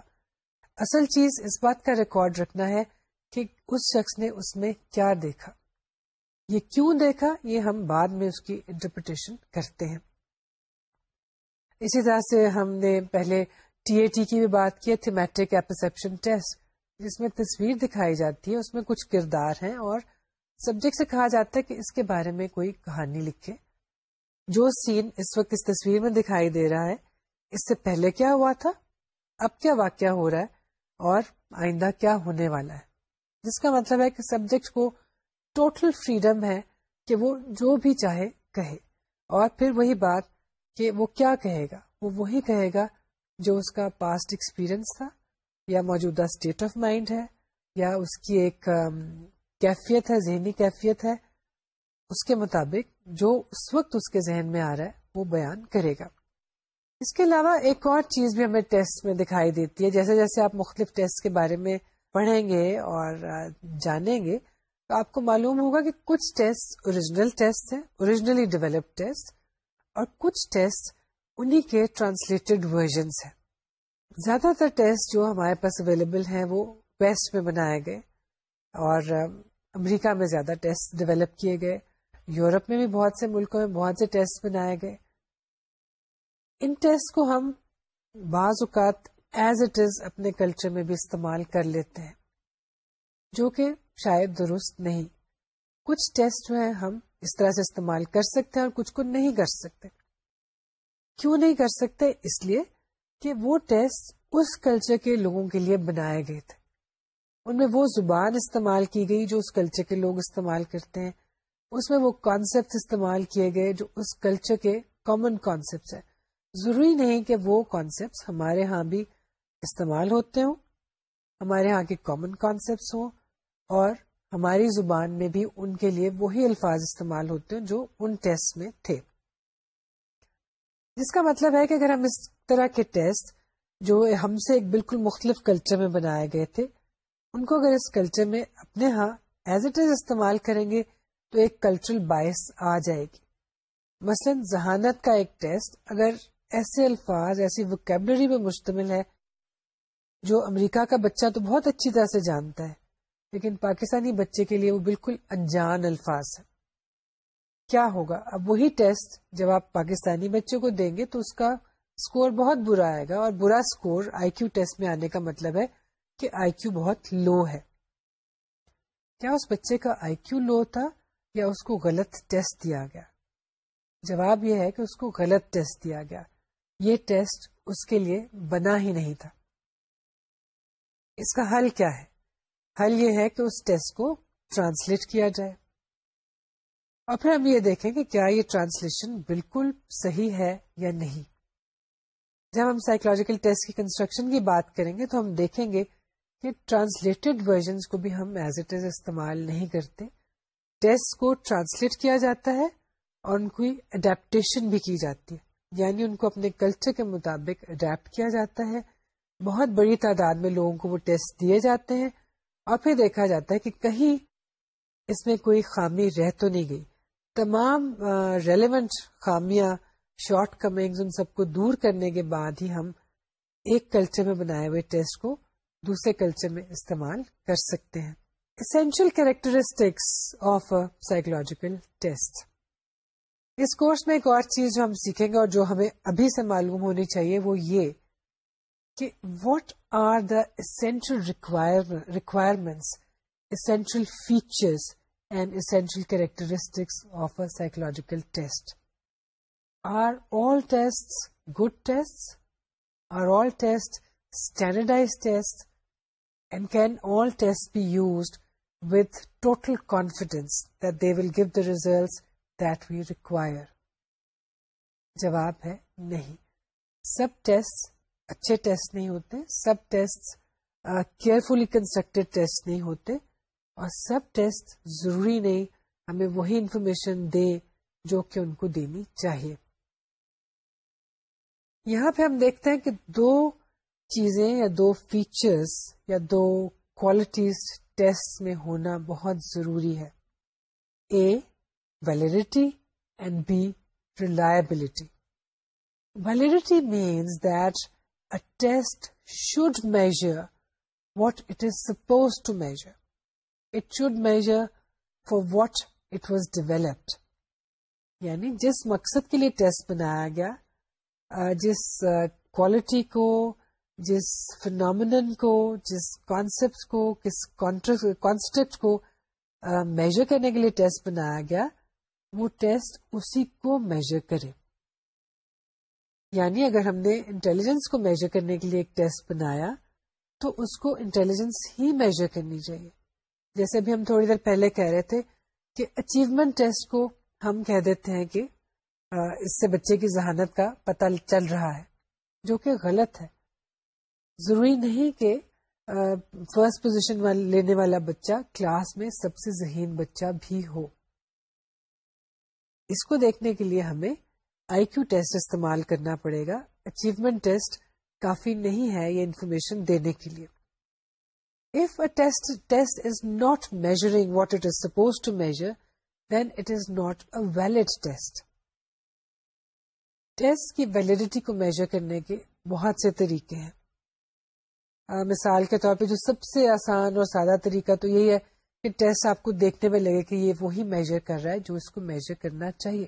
اصل چیز اس بات کا ریکارڈ رکھنا ہے کہ اس شخص نے اس میں کیا دیکھا یہ کیوں دیکھا یہ ہم بعد میں اس کی انٹرپریٹیشن کرتے ہیں اسی طرح سے ہم نے پہلے ٹی اے ٹی کی بھی بات کی ایپرسپشن ٹیسٹ جس میں تصویر دکھائی جاتی ہے اس میں کچھ کردار ہیں اور سبجیکٹ سے کہا جاتا ہے کہ اس کے بارے میں کوئی کہانی لکھے جو سین اس وقت اس تصویر میں دکھائی دے رہا ہے اس سے پہلے کیا ہوا تھا اب کیا واقعہ ہو رہا ہے اور آئندہ کیا ہونے والا ہے جس کا مطلب ہے کہ سبجیکٹ کو ٹوٹل فریڈم ہے کہ وہ جو بھی چاہے کہے اور پھر وہی بات کہ وہ کیا کہے گا وہ وہی کہے گا جو اس کا پاسٹ ایکسپیرئنس تھا یا موجودہ اسٹیٹ آف مائنڈ ہے یا اس کی ایک کیفیت ہے ذہنی کیفیت ہے اس کے مطابق جو اس وقت اس کے ذہن میں آ رہا ہے وہ بیان کرے گا اس کے علاوہ ایک اور چیز بھی ہمیں ٹیسٹ میں دکھائی دیتی ہے جیسے جیسے آپ مختلف ٹیسٹ کے بارے میں پڑھیں گے اور جانیں گے تو آپ کو معلوم ہوگا کہ کچھ ٹیسٹ اوریجنل ٹیسٹ ہیں اوریجنلی ڈیولپ ٹیسٹ اور کچھ ٹیسٹ انہی کے ٹرانسلیٹڈ ورژنس ہیں زیادہ تر ٹیسٹ جو ہمارے پاس اویلیبل ہیں وہ ویسٹ میں بنائے گئے اور امریکہ میں زیادہ ٹیسٹ ڈیولپ کیے گئے یورپ میں بھی بہت سے ملکوں میں بہت سے ٹیسٹ بنائے گئے ان ٹیسٹ کو ہم بعض اوقات ایز اٹ از اپنے کلچر میں بھی استعمال کر لیتے ہیں جو کہ شاید درست نہیں کچھ ٹیسٹ جو ہے ہم اس طرح سے استعمال کر سکتے ہیں اور کچھ کو نہیں کر سکتے کیوں نہیں کر سکتے اس لیے کہ وہ ٹیسٹ اس کلچر کے لوگوں کے لیے بنائے گئے تھے ان میں وہ زبان استعمال کی گئی جو اس کلچر کے لوگ استعمال کرتے ہیں اس میں وہ کانسیپٹ استعمال کیے گئے جو اس کلچر کے کامن کانسیپٹ ہے ضروری نہیں کہ وہ کانسیپٹس ہمارے ہاں بھی استعمال ہوتے ہوں ہمارے یہاں کے کامن کانسیپٹس ہوں اور ہماری زبان میں بھی ان کے لیے وہی الفاظ استعمال ہوتے ہیں جو ان ٹیسٹ میں تھے جس کا مطلب ہے کہ اگر ہم اس طرح کے ٹیسٹ جو ہم سے ایک بالکل مختلف کلچر میں بنائے گئے تھے ان کو اگر اس کلچر میں اپنے ہاں ایز اٹ از استعمال کریں گے تو ایک کلچرل باعث آ جائے گی مثلا ذہانت کا ایک ٹیسٹ اگر ایسے الفاظ ایسی وکیبلری میں مشتمل ہے جو امریکہ کا بچہ تو بہت اچھی طرح سے جانتا ہے لیکن پاکستانی بچے کے لیے وہ بالکل انجان الفاظ ہے کیا ہوگا اب وہی ٹیسٹ جب آپ پاکستانی بچے کو دیں گے تو اس کا اسکور بہت برا آئے گا اور برا اسکور آئی کیو ٹیسٹ میں آنے کا مطلب ہے کہ آئی کیو بہت لو ہے کیا اس بچے کا آئی کیو لو تھا یا اس کو غلط ٹیسٹ دیا گیا جواب یہ ہے کہ اس کو غلط ٹیسٹ دیا گیا یہ ٹیسٹ اس کے لیے بنا ہی نہیں تھا اس کا حل کیا ہے حل یہ ہے کہ اس ٹیسٹ کو ٹرانسلیٹ کیا جائے اور پھر ہم یہ دیکھیں کہ کیا یہ ٹرانسلیشن بالکل صحیح ہے یا نہیں جب ہم سائیکولوجیکل ٹیسٹ کی کنسٹرکشن کی بات کریں گے تو ہم دیکھیں گے کہ ٹرانسلیٹڈ ورژنس کو بھی ہم ایز اٹ از استعمال نہیں کرتے ٹیسٹ کو ٹرانسلیٹ کیا جاتا ہے اور ان کی اڈیپٹیشن بھی کی جاتی ہے یعنی ان کو اپنے کلچر کے مطابق اڈیپٹ کیا جاتا ہے بہت بڑی تعداد میں لوگوں کو وہ ٹیسٹ دیے جاتے ہیں اور پھر دیکھا جاتا ہے کہ کہیں اس میں کوئی خامی رہ تو نہیں گئی تمام ریلیونٹ خامیاں شارٹ کمنگز ان سب کو دور کرنے کے بعد ہی ہم ایک کلچر میں بنائے ہوئے ٹیسٹ کو دوسرے کلچر میں استعمال کر سکتے ہیں essential characteristics of psychological test us course میں ایک اور چیز جو ہم سیکھیں گے اور جو ہمیں ابھی سے معلوم ہونی چاہیے وہ یہ کہ what are the essential requirements essential features and essential characteristics of a psychological test are all test good test are all test standardised test and can all test be used with total confidence that they will give the results that we require. Jawaab hai, nahi. Sub-tests اچھے test نہیں ہوتے سب test carefully constructed test نہیں ہوتے اور سب test ضروری نہیں ہمیں وہی انفارمیشن دے جو کہ ان کو دینی چاہیے یہاں پہ ہم دیکھتے ہیں کہ دو چیزیں یا دو فیچرس یا دو کوالٹیز ٹیسٹ میں ہونا بہت ضروری ہے A validity and B reliability validity means that a test should measure what it is supposed to measure. It should measure for what it was developed. یعنی جس مقصد کے لیے ٹیسٹ بنایا گیا جس کوالٹی کو جس فنامنن کو جس کانسیپٹ کو کس کانسٹیکٹ کو میجر کرنے کے لیے ٹیسٹ بنایا گیا وہ ٹیسٹ اسی کو میجر کرے یعنی اگر ہم نے انٹیلیجنس کو میجر کرنے کے لیے ایک ٹیسٹ بنایا تو اس کو انٹیلیجنس ہی میجر کرنی چاہیے جیسے بھی ہم تھوڑی دیر پہلے کہہ رہے تھے کہ اچیومنٹ ٹیسٹ کو ہم کہہ دیتے ہیں کہ اس سے بچے کی ذہانت کا پتہ چل رہا ہے جو کہ غلط ہے ضروری نہیں کہ فرسٹ پوزیشن لینے والا بچہ کلاس میں سب سے ذہین بچہ بھی ہو اس کو دیکھنے کے لیے ہمیں آئی کیو ٹیسٹ استعمال کرنا پڑے گا اچیومنٹ ٹیسٹ کافی نہیں ہے یہ انفارمیشن دینے کے لیے then it is not a valid test test کی ویلڈیٹی کو میزر کرنے کے بہت سے طریقے ہیں آ, مثال کے طور پہ جو سب سے آسان اور سادہ طریقہ تو یہی ہے کہ ٹیسٹ آپ کو دیکھنے میں لگے کہ یہ وہی میجر کر رہا ہے جو اس کو میجر کرنا چاہیے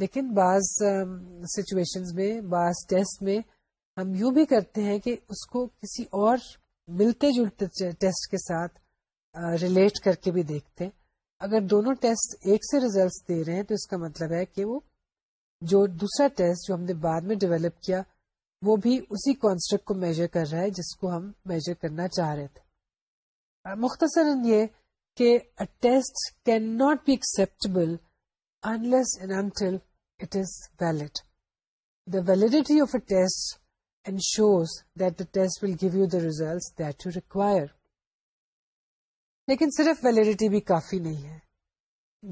لیکن بعض سچویشن میں بعض ٹیسٹ میں ہم یوں بھی کرتے ہیں کہ اس کو کسی اور ملتے جلتے ٹیسٹ کے ساتھ ریلیٹ کر کے بھی دیکھتے ہیں اگر دونوں ٹیسٹ ایک سے ریزلٹس دے رہے ہیں تو اس کا مطلب ہے کہ وہ جو دوسرا ٹیسٹ جو ہم نے بعد میں ڈیولپ کیا وہ بھی اسی کانسٹرکٹ کو میجر کر رہا ہے جس کو ہم میجر کرنا چاہ رہے تھے مختصرا یہ کہ test can not be acceptable unless until validity of a test ensures give you the results لیکن صرف ویلڈیٹی بھی کافی نہیں ہے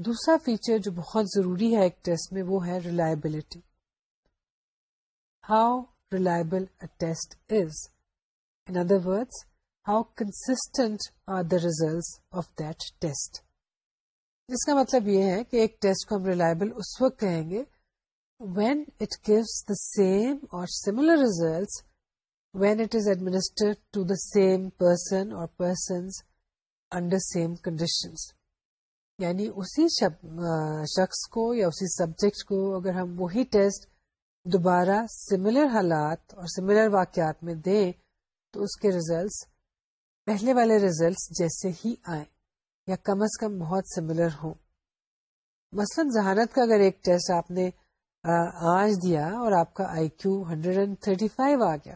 دوسرا فیچر جو بہت ضروری ہے ایک ٹیسٹ میں وہ ہے reliability how reliable test is in other how constant are the result of that test جس کا مطلب یہ ہے کہ ایک ٹیسٹ کو ہم ریلائبل اس وقت کہیں گے when it person the same اور سملر اور یعنی اسی شخص کو یا اسی سبجیکٹ کو اگر ہم وہی ٹیسٹ دوبارہ سملر حالات اور سملر واقعات میں دیں تو اس کے ریزلٹس پہلے والے ریزلٹس جیسے ہی آئیں یا کم از کم بہت سملر ہوں مثلا ذہانت کا اگر ایک ٹیسٹ آپ نے آج دیا اور آپ کا I Q hundred and thirty five آ گیا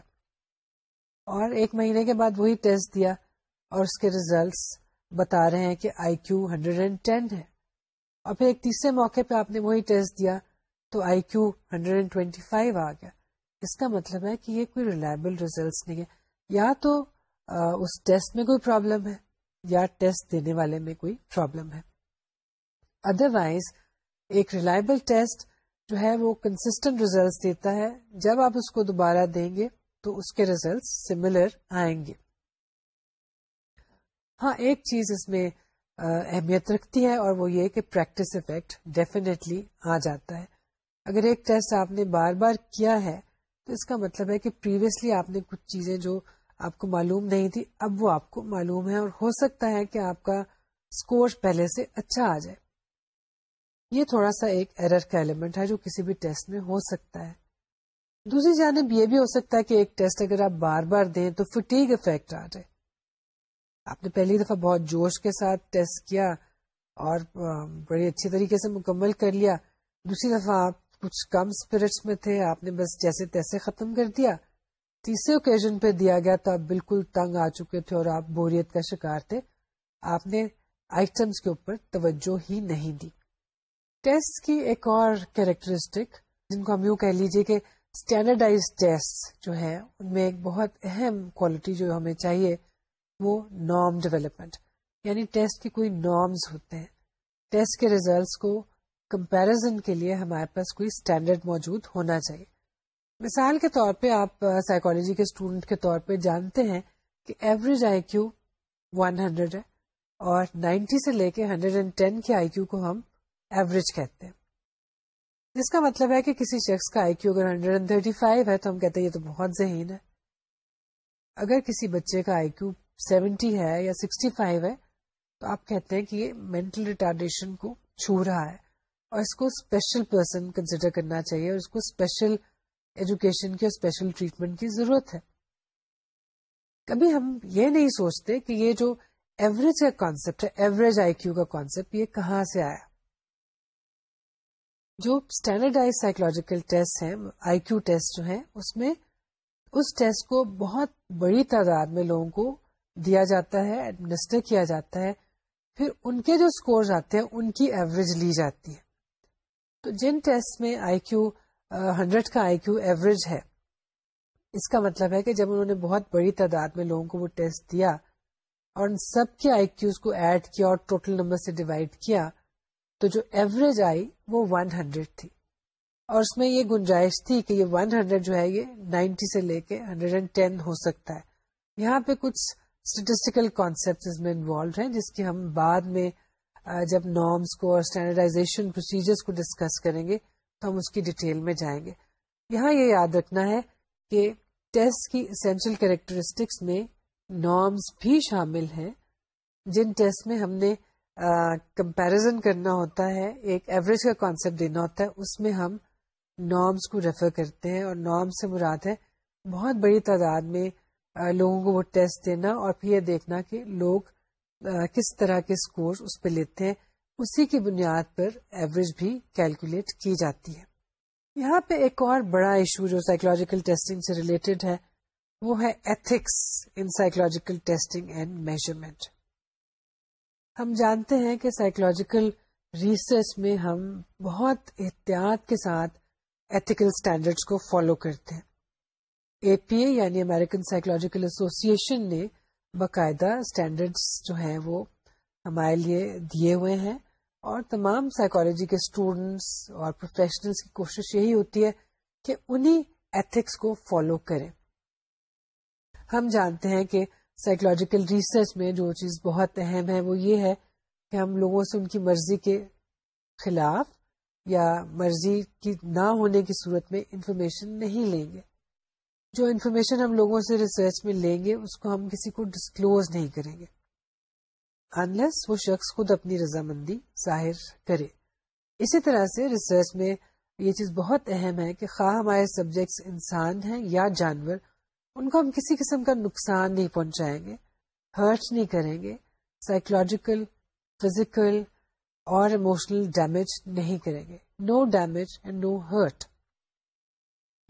اور ایک مہینے کے بعد وہی ٹیسٹ دیا اور اس کے ریزلٹس بتا رہے ہیں کہ I Q hundred and ten ہے اور پھر ایک تیسرے موقع پہ آپ نے وہی ٹیسٹ دیا تو I Q hundred and twenty five آ گیا اس کا مطلب ہے کہ یہ کوئی ریلائبل ریزلٹس نہیں ہے یا تو آ, اس ٹیسٹ میں کوئی پرابلم ہے یا ٹیسٹ دینے والے میں کوئی پرابلم ہے ادر وائز ایک ریلائبل ٹیسٹ جو ہے وہ کنسٹنٹ ریزلٹس دیتا ہے جب آپ اس کو دوبارہ دیں گے تو اس کے ریزلٹ سملر آئیں گے ہاں ایک چیز اس میں اہمیت رکھتی ہے اور وہ یہ کہ پریکٹس افیکٹ ڈیفینیٹلی آ جاتا ہے اگر ایک ٹیسٹ آپ نے بار بار کیا ہے تو اس کا مطلب ہے کہ پریویسلی آپ نے کچھ چیزیں جو آپ کو معلوم نہیں تھی اب وہ آپ کو معلوم ہے اور ہو سکتا ہے کہ آپ کا اسکور پہلے سے اچھا آ جائے یہ تھوڑا سا ایک ایرر کا ایلیمنٹ ہے جو کسی بھی ٹیسٹ میں ہو سکتا ہے دوسری جانب یہ بھی ہو سکتا ہے کہ ایک ٹیسٹ اگر آپ بار بار دیں تو فٹیگ افیکٹ آ جائے آپ نے پہلی دفعہ بہت جوش کے ساتھ ٹیسٹ کیا اور بڑی اچھی طریقے سے مکمل کر لیا دوسری دفعہ آپ کچھ کم اسپرٹس میں تھے آپ نے بس جیسے تیسے ختم کر دیا تیسرے اوکیزن پہ دیا گیا تو آپ بالکل تنگ آ چکے تھے اور آپ بوریت کا شکار تھے آپ نے آئٹمس کے اوپر توجہ ہی نہیں دی ٹیسٹ کی ایک اور کیریکٹرسٹک جن کو ہم یوں کہہ لیجیے کہ اسٹینڈرڈائز ٹیسٹ جو ہیں ان میں ایک بہت اہم کوالٹی جو ہمیں چاہیے وہ نارم ڈیولپمنٹ یعنی ٹیسٹ کے کوئی نارمز ہوتے ہیں ٹیسٹ کے ریزلٹس کو کمپیرزن کے لیے ہمارے پاس کوئی اسٹینڈرڈ موجود ہونا چاہیے مثال کے طور پہ آپ سائیکولوجی کے اسٹوڈنٹ کے طور پہ جانتے ہیں کہ average I Q one hundred ہے اور نائنٹی سے لے کے ہنڈریڈ اینڈ ٹین کے آئی کیو کو ہم ایوریج کہتے ہیں جس کا مطلب ہے کہ کسی شخص کا آئی کیو اگر ہنڈریڈ اینڈ تھرٹی فائیو ہے تو ہم کہتے ہیں یہ تو بہت ذہین ہے اگر کسی بچے کا آئی کیو سیونٹی ہے یا سکسٹی فائیو ہے تو آپ کہتے ہیں کہ یہ مینٹل ریٹارڈیشن کو چھو رہا ہے اور اس کو اسپیشل پرسن کنسیڈر کرنا چاہیے اور اس کو اسپیشل ایجوکیشن کی اور اسپیشل ٹریٹمنٹ کی ضرورت ہے کبھی ہم یہ نہیں سوچتے کہ یہ جو ایوریج کا کانسیپٹ ہے ایوریج آئی کیو کا کانسیپٹ یہ کہاں سے آیا جو اسٹینڈرڈائز سائیکولوجیکل ٹیسٹ ہیں آئی کیو ٹیسٹ جو ہیں اس میں اس ٹیسٹ کو بہت بڑی تعداد میں لوگوں کو دیا جاتا ہے ایڈمنسٹر کیا جاتا ہے پھر ان کے جو اسکور آتے ہیں ان کی ایوریج لی جاتی ہے تو جن ٹیسٹ میں آئی کیو ہنڈریڈ کا آئی کیو ایوریج ہے اس کا مطلب ہے کہ جب انہوں نے بہت بڑی تعداد میں لوگوں کو وہ ٹیسٹ دیا اور ان سب کے آئی کیوز کو ایڈ کیا اور ٹوٹل نمبر سے ڈیوائڈ کیا تو جو ایوریج آئی وہ 100 تھی اور اس میں یہ گنجائش تھی کہ یہ 100 جو ہے یہ 90 سے لے کے 110 ہو سکتا ہے یہاں پہ کچھ اسٹیٹسٹیکل کانسیپٹ اس میں انوالو ہیں جس کی ہم بعد میں جب نارمس کو اور اسٹینڈرڈائزیشن پروسیجرس کو ڈسکس کریں گے تو ہم اس کی ڈیٹیل میں جائیں گے یہاں یہ یاد رکھنا ہے کہ ٹیسٹ کی اسینشل کیریکٹرسٹکس میں نارمس بھی شامل ہیں جن ٹیسٹ میں ہم نے کمپیرزن کرنا ہوتا ہے ایک ایوریج کا کانسیپٹ دینا ہوتا ہے اس میں ہم نارمس کو ریفر کرتے ہیں اور نارم سے مراد ہے بہت بڑی تعداد میں لوگوں کو وہ ٹیسٹ دینا اور پھر یہ دیکھنا کہ لوگ کس طرح کے اسکور اس پہ لیتے ہیں اسی کی بنیاد پر ایوریج بھی کیلکولیٹ کی جاتی ہے یہاں پہ ایک اور بڑا ایشو جو سائیکولوجیکل ٹیسٹنگ سے ریلیٹڈ ہے وہ ہے ethics in psychological testing and measurement ہم جانتے ہیں کہ سائیکولوجیکل ریسرچ میں ہم بہت احتیاط کے ساتھ ایتھیکل اسٹینڈرڈس کو فالو کرتے ہیں اے پی اے یعنی امیریکن سائیکولوجیکل ایسوسیشن نے باقاعدہ اسٹینڈرڈس جو ہیں وہ ہمارے لیے دیے ہوئے ہیں اور تمام سائیکولوجی کے اسٹوڈنٹس اور پروفیشنلس کی کوشش یہی ہوتی ہے کہ انہیں ایتھکس کو فالو کریں ہم جانتے ہیں کہ سائیکلوجیکل ریسرچ میں جو چیز بہت اہم ہے وہ یہ ہے کہ ہم لوگوں سے ان کی مرضی کے خلاف یا مرضی کی نہ ہونے کی صورت میں انفارمیشن نہیں لیں گے جو انفارمیشن ہم لوگوں سے ریسرچ میں لیں گے اس کو ہم کسی کو ڈسکلوز نہیں کریں گے وہ شخص خود اپنی رضامندی ظاہر کرے اسی طرح سے ریسرچ میں یہ چیز بہت اہم ہے کہ خواہ ہمارے سبجیکٹس انسان ہیں یا جانور ان کو ہم کسی قسم کا نقصان نہیں پہنچائیں گے ہرٹ نہیں کریں گے سائیکولوجیکل فزیکل اور اموشنل ڈیمیج نہیں کریں گے no damage and no hurt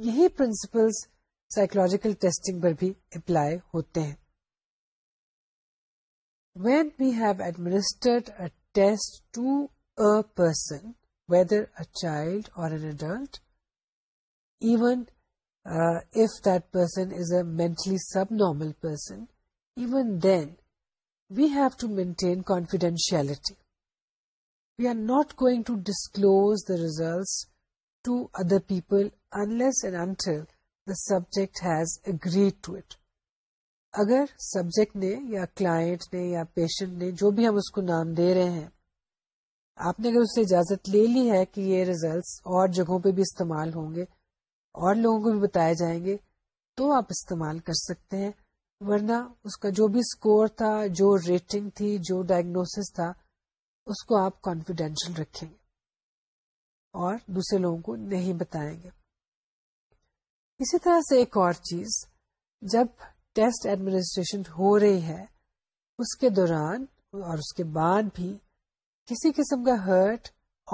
یہی پرنسپلس سائیکولوجیکل ٹیسٹنگ پر بھی اپلائی ہوتے ہیں when we have administered test to a person whether child اور adult even if person is a mentally sub normal person even then we have to maintain confidentiality we are not going to disclose the results to other people unless and until اگر subject نے یا client نے یا patient نے جو بھی ہم اس کو نام دے رہے ہیں آپ نے اگر اس سے اجازت لے لی ہے کہ یہ ریزلٹس اور جگہوں پہ بھی استعمال ہوں گے اور لوگوں کو بھی بتایا جائیں گے تو آپ استعمال کر سکتے ہیں ورنہ اس کا جو بھی اسکور تھا جو ریٹنگ تھی جو ڈائگنوس تھا اس کو آپ کانفیڈینشل رکھیں گے اور دوسرے لوگوں کو نہیں بتائیں گے اسی طرح سے ایک اور چیز جب ٹیسٹ ایڈمنسٹریشن ہو رہی ہے اس کے دوران اور اس کے بعد بھی کسی قسم کا ہرٹ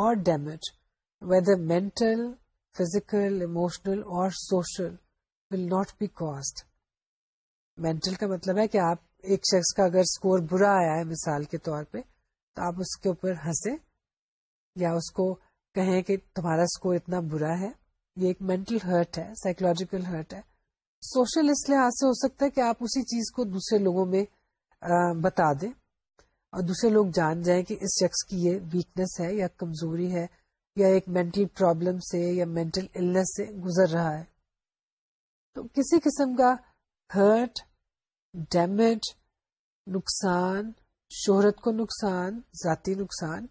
اور damage whether mental physical emotional اور social will not be caused mental کا مطلب ہے کہ آپ ایک شخص کا اگر اسکور برا آیا ہے مثال کے طور پہ تو آپ اس کے اوپر ہنسے یا اس کو کہیں کہ تمہارا اسکور اتنا برا ہے یہ ایک مینٹل ہرٹ ہے سائیکولوجیکل ہرٹ ہے سوشل اس لحاظ سے ہو سکتا ہے کہ آپ اسی چیز کو دوسرے لوگوں میں بتا دیں اور دوسرے لوگ جان جائیں کہ اس شخص کی یہ ویکنیس ہے یا کمزوری ہے یا ایک مینٹل پرابلم سے یا مینٹل النس سے گزر رہا ہے تو کسی قسم کا ہرٹ ڈیمیج نقصان شہرت کو نقصان ذاتی نقصان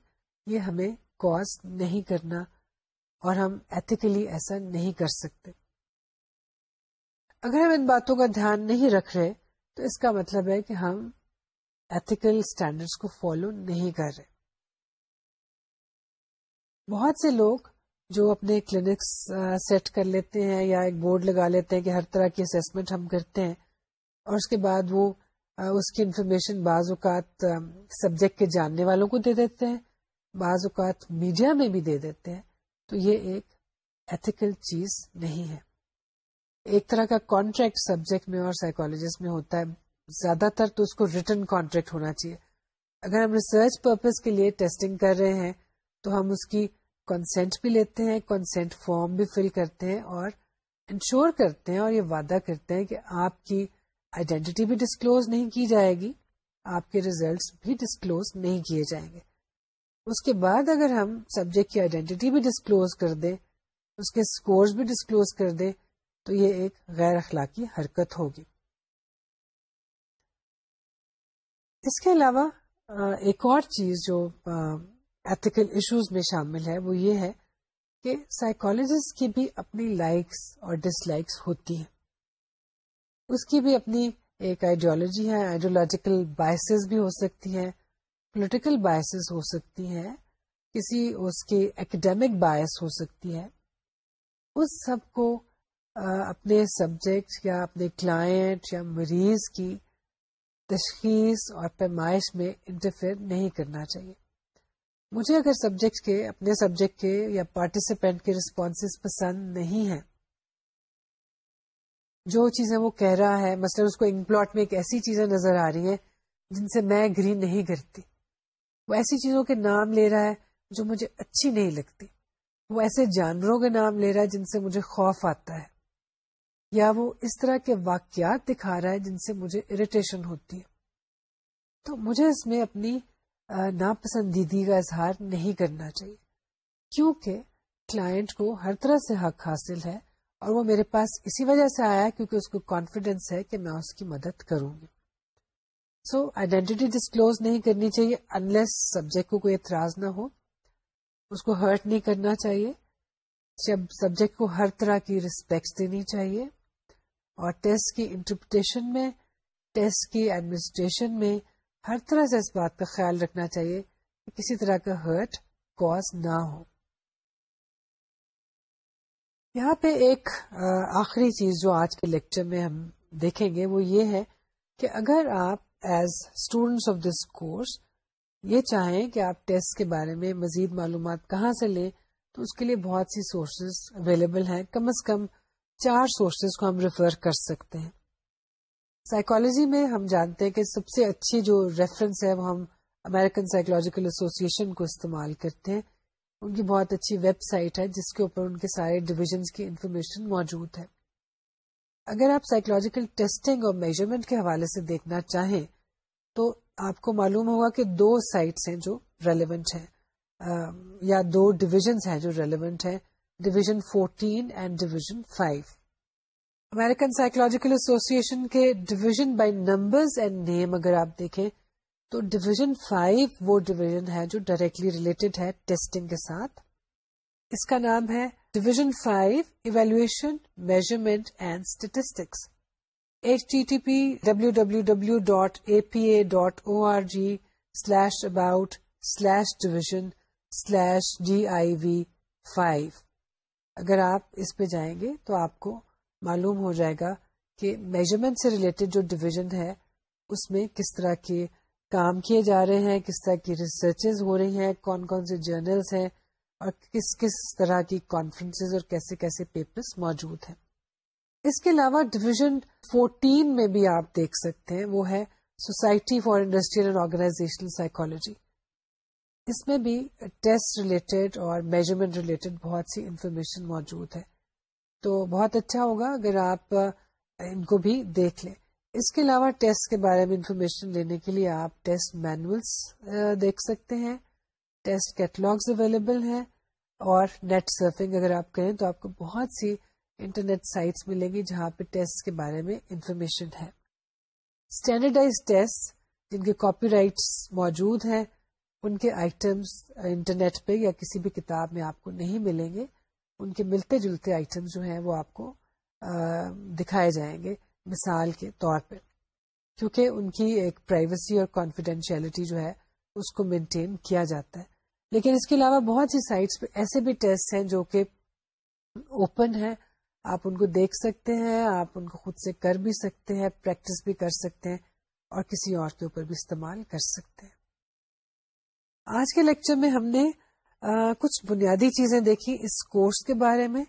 یہ ہمیں کاز نہیں کرنا اور ہم ایتھیکلی ایسا نہیں کر سکتے اگر ہم ان باتوں کا دھیان نہیں رکھ رہے تو اس کا مطلب ہے کہ ہم ایتھیکل اسٹینڈرڈس کو فالو نہیں کر رہے بہت سے لوگ جو اپنے کلینکس سیٹ کر لیتے ہیں یا ایک بورڈ لگا لیتے ہیں کہ ہر طرح کی اسسمنٹ ہم کرتے ہیں اور اس کے بعد وہ اس کی انفارمیشن بعض اوقات سبجیکٹ کے جاننے والوں کو دے دیتے ہیں بعض اوقات میڈیا میں بھی دے دیتے ہیں تو یہ ایک ایتھیکل چیز نہیں ہے ایک طرح کا کانٹریکٹ سبجیکٹ میں اور سائیکالوجسٹ میں ہوتا ہے زیادہ تر تو اس کو ریٹرن کانٹریکٹ ہونا چاہیے اگر ہم ریسرچ پرپز کے لیے ٹیسٹنگ کر رہے ہیں تو ہم اس کی کنسینٹ بھی لیتے ہیں کنسینٹ فارم بھی فل کرتے ہیں اور انشور کرتے ہیں اور یہ وعدہ کرتے ہیں کہ آپ کی آئیڈینٹی بھی ڈسکلوز نہیں کی جائے گی آپ کے ریزلٹس بھی ڈسکلوز نہیں کیے جائیں گے اس کے بعد اگر ہم سبجیکٹ کی آئیڈینٹی بھی ڈسکلوز کر دیں اس کے اسکورز بھی ڈسکلوز کر دیں تو یہ ایک غیر اخلاقی حرکت ہوگی اس کے علاوہ ایک اور چیز جو ایتھیکل ایشوز میں شامل ہے وہ یہ ہے کہ سائیکالوجسٹ کی بھی اپنی لائکس اور ڈس لائکس ہوتی ہیں اس کی بھی اپنی ایک آئیڈیالوجی ہے آئیڈیولوجیکل بایسز بھی ہو سکتی ہیں پولیٹیکل بایسز ہو سکتی ہیں کسی اس کی ایکڈیمک بایس ہو سکتی ہے اس سب کو اپنے سبجیکٹ یا اپنے کلائنٹ یا مریض کی تشخیص اور پیمائش میں انٹرفیئر نہیں کرنا چاہیے مجھے اگر سبجیکٹ کے اپنے سبجیکٹ کے یا پارٹیسپینٹ کے رسپانس پسند نہیں ہیں جو چیزیں وہ کہہ رہا ہے مثلا اس کو انکلوٹ میں ایک ایسی چیزیں نظر آ رہی ہیں جن سے میں گری نہیں کرتی وہ ایسی چیزوں کے نام لے رہا ہے جو مجھے اچھی نہیں لگتی وہ ایسے جانوروں کے نام لے رہا ہے جن سے مجھے خوف آتا ہے یا وہ اس طرح کے واقعات دکھا رہا ہے جن سے مجھے اریٹیشن ہوتی ہے تو مجھے اس میں اپنی ناپسندیدگی کا اظہار نہیں کرنا چاہیے کیونکہ کلائنٹ کو ہر طرح سے حق حاصل ہے اور وہ میرے پاس اسی وجہ سے آیا کیونکہ اس کو کانفیڈینس ہے کہ میں اس کی مدد کروں گی سو آئیڈینٹی ڈسکلوز نہیں کرنی چاہیے انلیس سبجیکٹ کو کوئی اعتراض نہ ہو اس کو ہرٹ نہیں کرنا چاہیے جب سبجیکٹ کو ہر طرح کی ریسپیکٹ دینی چاہیے اور ٹیسٹ کی انٹرپٹیشن میں ٹیسٹ کی ایڈمنسٹریشن میں ہر طرح سے اس بات کا خیال رکھنا چاہیے کہ کسی طرح کا ہرٹ کاز نہ ہو یہاں پہ ایک آخری چیز جو آج کے لیکچر میں ہم دیکھیں گے وہ یہ ہے کہ اگر آپ as students of this course یہ چاہیں کہ آپ ٹیسٹ کے بارے میں مزید معلومات کہاں سے لیں تو اس کے لیے بہت سی سورسز اویلیبل ہیں کم از کم چار سورسز کو ہم ریفر کر سکتے ہیں سائیکولوجی میں ہم جانتے ہیں کہ سب سے اچھی جو ریفرنس ہے وہ ہم امیرکن سائیکولوجیکل ایسوسی ایشن کو استعمال کرتے ہیں ان کی بہت اچھی ویب سائٹ ہے جس کے اوپر ان کے سارے ڈویژنس کی انفارمیشن موجود ہے اگر آپ سائیکولوجیکل ٹیسٹنگ اور میجرمنٹ کے حوالے سے دیکھنا چاہیں تو آپ کو معلوم ہوگا کہ دو سائٹس ہیں جو ریلیونٹ ہیں یا دو ڈویژنس ہیں جو ریلیونٹ ہیں division fourteen and division five American psychological association کے ڈویژن بائی نمبر آپ دیکھیں تو ڈویژن فائیو وہ ڈویژن ہے جو ڈائریکٹلی ریلیٹڈ ہے ٹیسٹنگ کے ساتھ اس کا نام ہے division five evaluation measurement and statistics H T T P W W W dot A P A dot O R G slash about slash division slash D I V five اگر آپ اس پہ جائیں گے تو آپ کو معلوم ہو جائے گا کہ میجرمنٹ سے ریلیٹڈ جو ڈویژن ہے اس میں کس طرح کے کام کیے جا رہے ہیں کس طرح کی ریسرچز ہو رہی ہیں کون کون سے جرنلس ہیں اور کس کس طرح کی کانفرنسز اور کیسے کیسے پیپرز موجود ہیں اس کے علاوہ ڈویژن فورٹین میں بھی آپ دیکھ سکتے ہیں وہ ہے society for industrial and organisational psychology اس میں بھی ٹیسٹ ریلیٹڈ اور میجرمنٹ ریلیٹڈ بہت سی انفارمیشن موجود ہے تو بہت اچھا ہوگا اگر آپ ان کو بھی دیکھ لیں اس کے علاوہ ٹیسٹ کے بارے میں انفارمیشن لینے کے لیے آپ ٹیسٹ مینولس دیکھ سکتے ہیں ٹیسٹ کیٹلاگز اویلیبل ہیں اور نیٹ سرفنگ اگر آپ کریں تو آپ کو بہت سی انٹرنیٹ سائٹس ملیں گی جہاں پہ ٹیسٹ کے بارے میں انفارمیشن ہے اسٹینڈرڈائز ٹیسٹ جن کے کاپی رائٹس موجود ہیں ان کے آئٹمس انٹرنیٹ پہ یا کسی بھی کتاب میں آپ کو نہیں ملیں گے ان کے ملتے جلتے آئٹم جو ہیں وہ آپ کو دکھائے جائیں گے مثال کے طور پہ کیونکہ ان کی ایک پرائیویسی اور کانفیڈینشیلٹی جو ہے اس کو مینٹین کیا جاتا ہے لیکن اس کے علاوہ بہت سی سائٹس پہ ایسے بھی ٹیسٹ ہیں جو کہ اوپن ہیں آپ ان کو دیکھ سکتے ہیں آپ ان کو خود سے کر بھی سکتے ہیں پریکٹس بھی کر سکتے ہیں اور کسی اور کے اوپر بھی استعمال کر سکتے ہیں آج کے لیکچر میں ہم نے کچھ بنیادی چیزیں دیکھی اس کورس کے بارے میں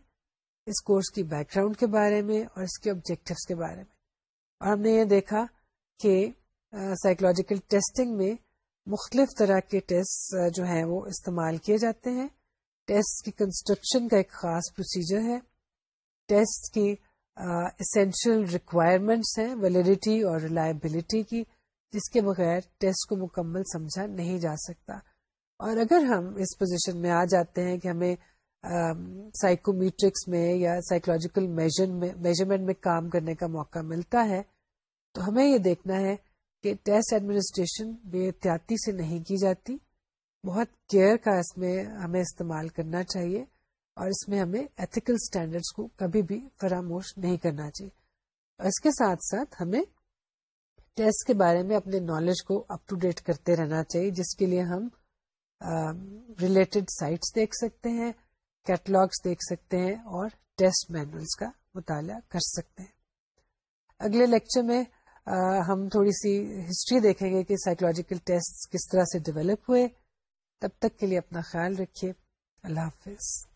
اس کورس کی بیک گراؤنڈ کے بارے میں اور اس کے آبجیکٹوس کے بارے میں اور ہم نے یہ دیکھا کہ سائیکولوجیکل ٹیسٹنگ میں مختلف طرح کے ٹیسٹ جو ہیں وہ استعمال کیے جاتے ہیں ٹیسٹ کی کنسٹرکشن کا ایک خاص پروسیجر ہے ٹیسٹ کی اسینشیل ریکوائرمنٹس ہیں ویلیڈیٹی اور ریلائبلٹی کی جس کے بغیر ٹیسٹ کو مکمل سمجھا نہیں جا سکتا اور اگر ہم اس پوزیشن میں آ جاتے ہیں کہ ہمیں سائیکومیٹرکس میں یا سائیکولوجیکل میجرمنٹ میں کام کرنے کا موقع ملتا ہے تو ہمیں یہ دیکھنا ہے کہ ٹیسٹ ایڈمنسٹریشن بے احتیاطی سے نہیں کی جاتی بہت کیئر کا اس میں ہمیں استعمال کرنا چاہیے اور اس میں ہمیں ایتھیکل اسٹینڈرڈس کو کبھی بھی فراموش نہیں کرنا چاہیے اور اس کے ساتھ ساتھ ہمیں ٹیسٹ کے بارے میں اپنے نالج کو اپ ٹو ڈیٹ کرتے رہنا چاہیے جس کے لیے ہم ریلیٹڈ سائٹس دیکھ سکتے ہیں کیٹلاگس دیکھ سکتے ہیں اور ٹیسٹ مینولس کا مطالعہ کر سکتے ہیں اگلے لیکچر میں ہم تھوڑی سی ہسٹری دیکھیں گے کہ سائیکولوجیکل ٹیسٹ کس طرح سے ڈیولپ ہوئے تب تک کے لیے اپنا خیال رکھیے اللہ حافظ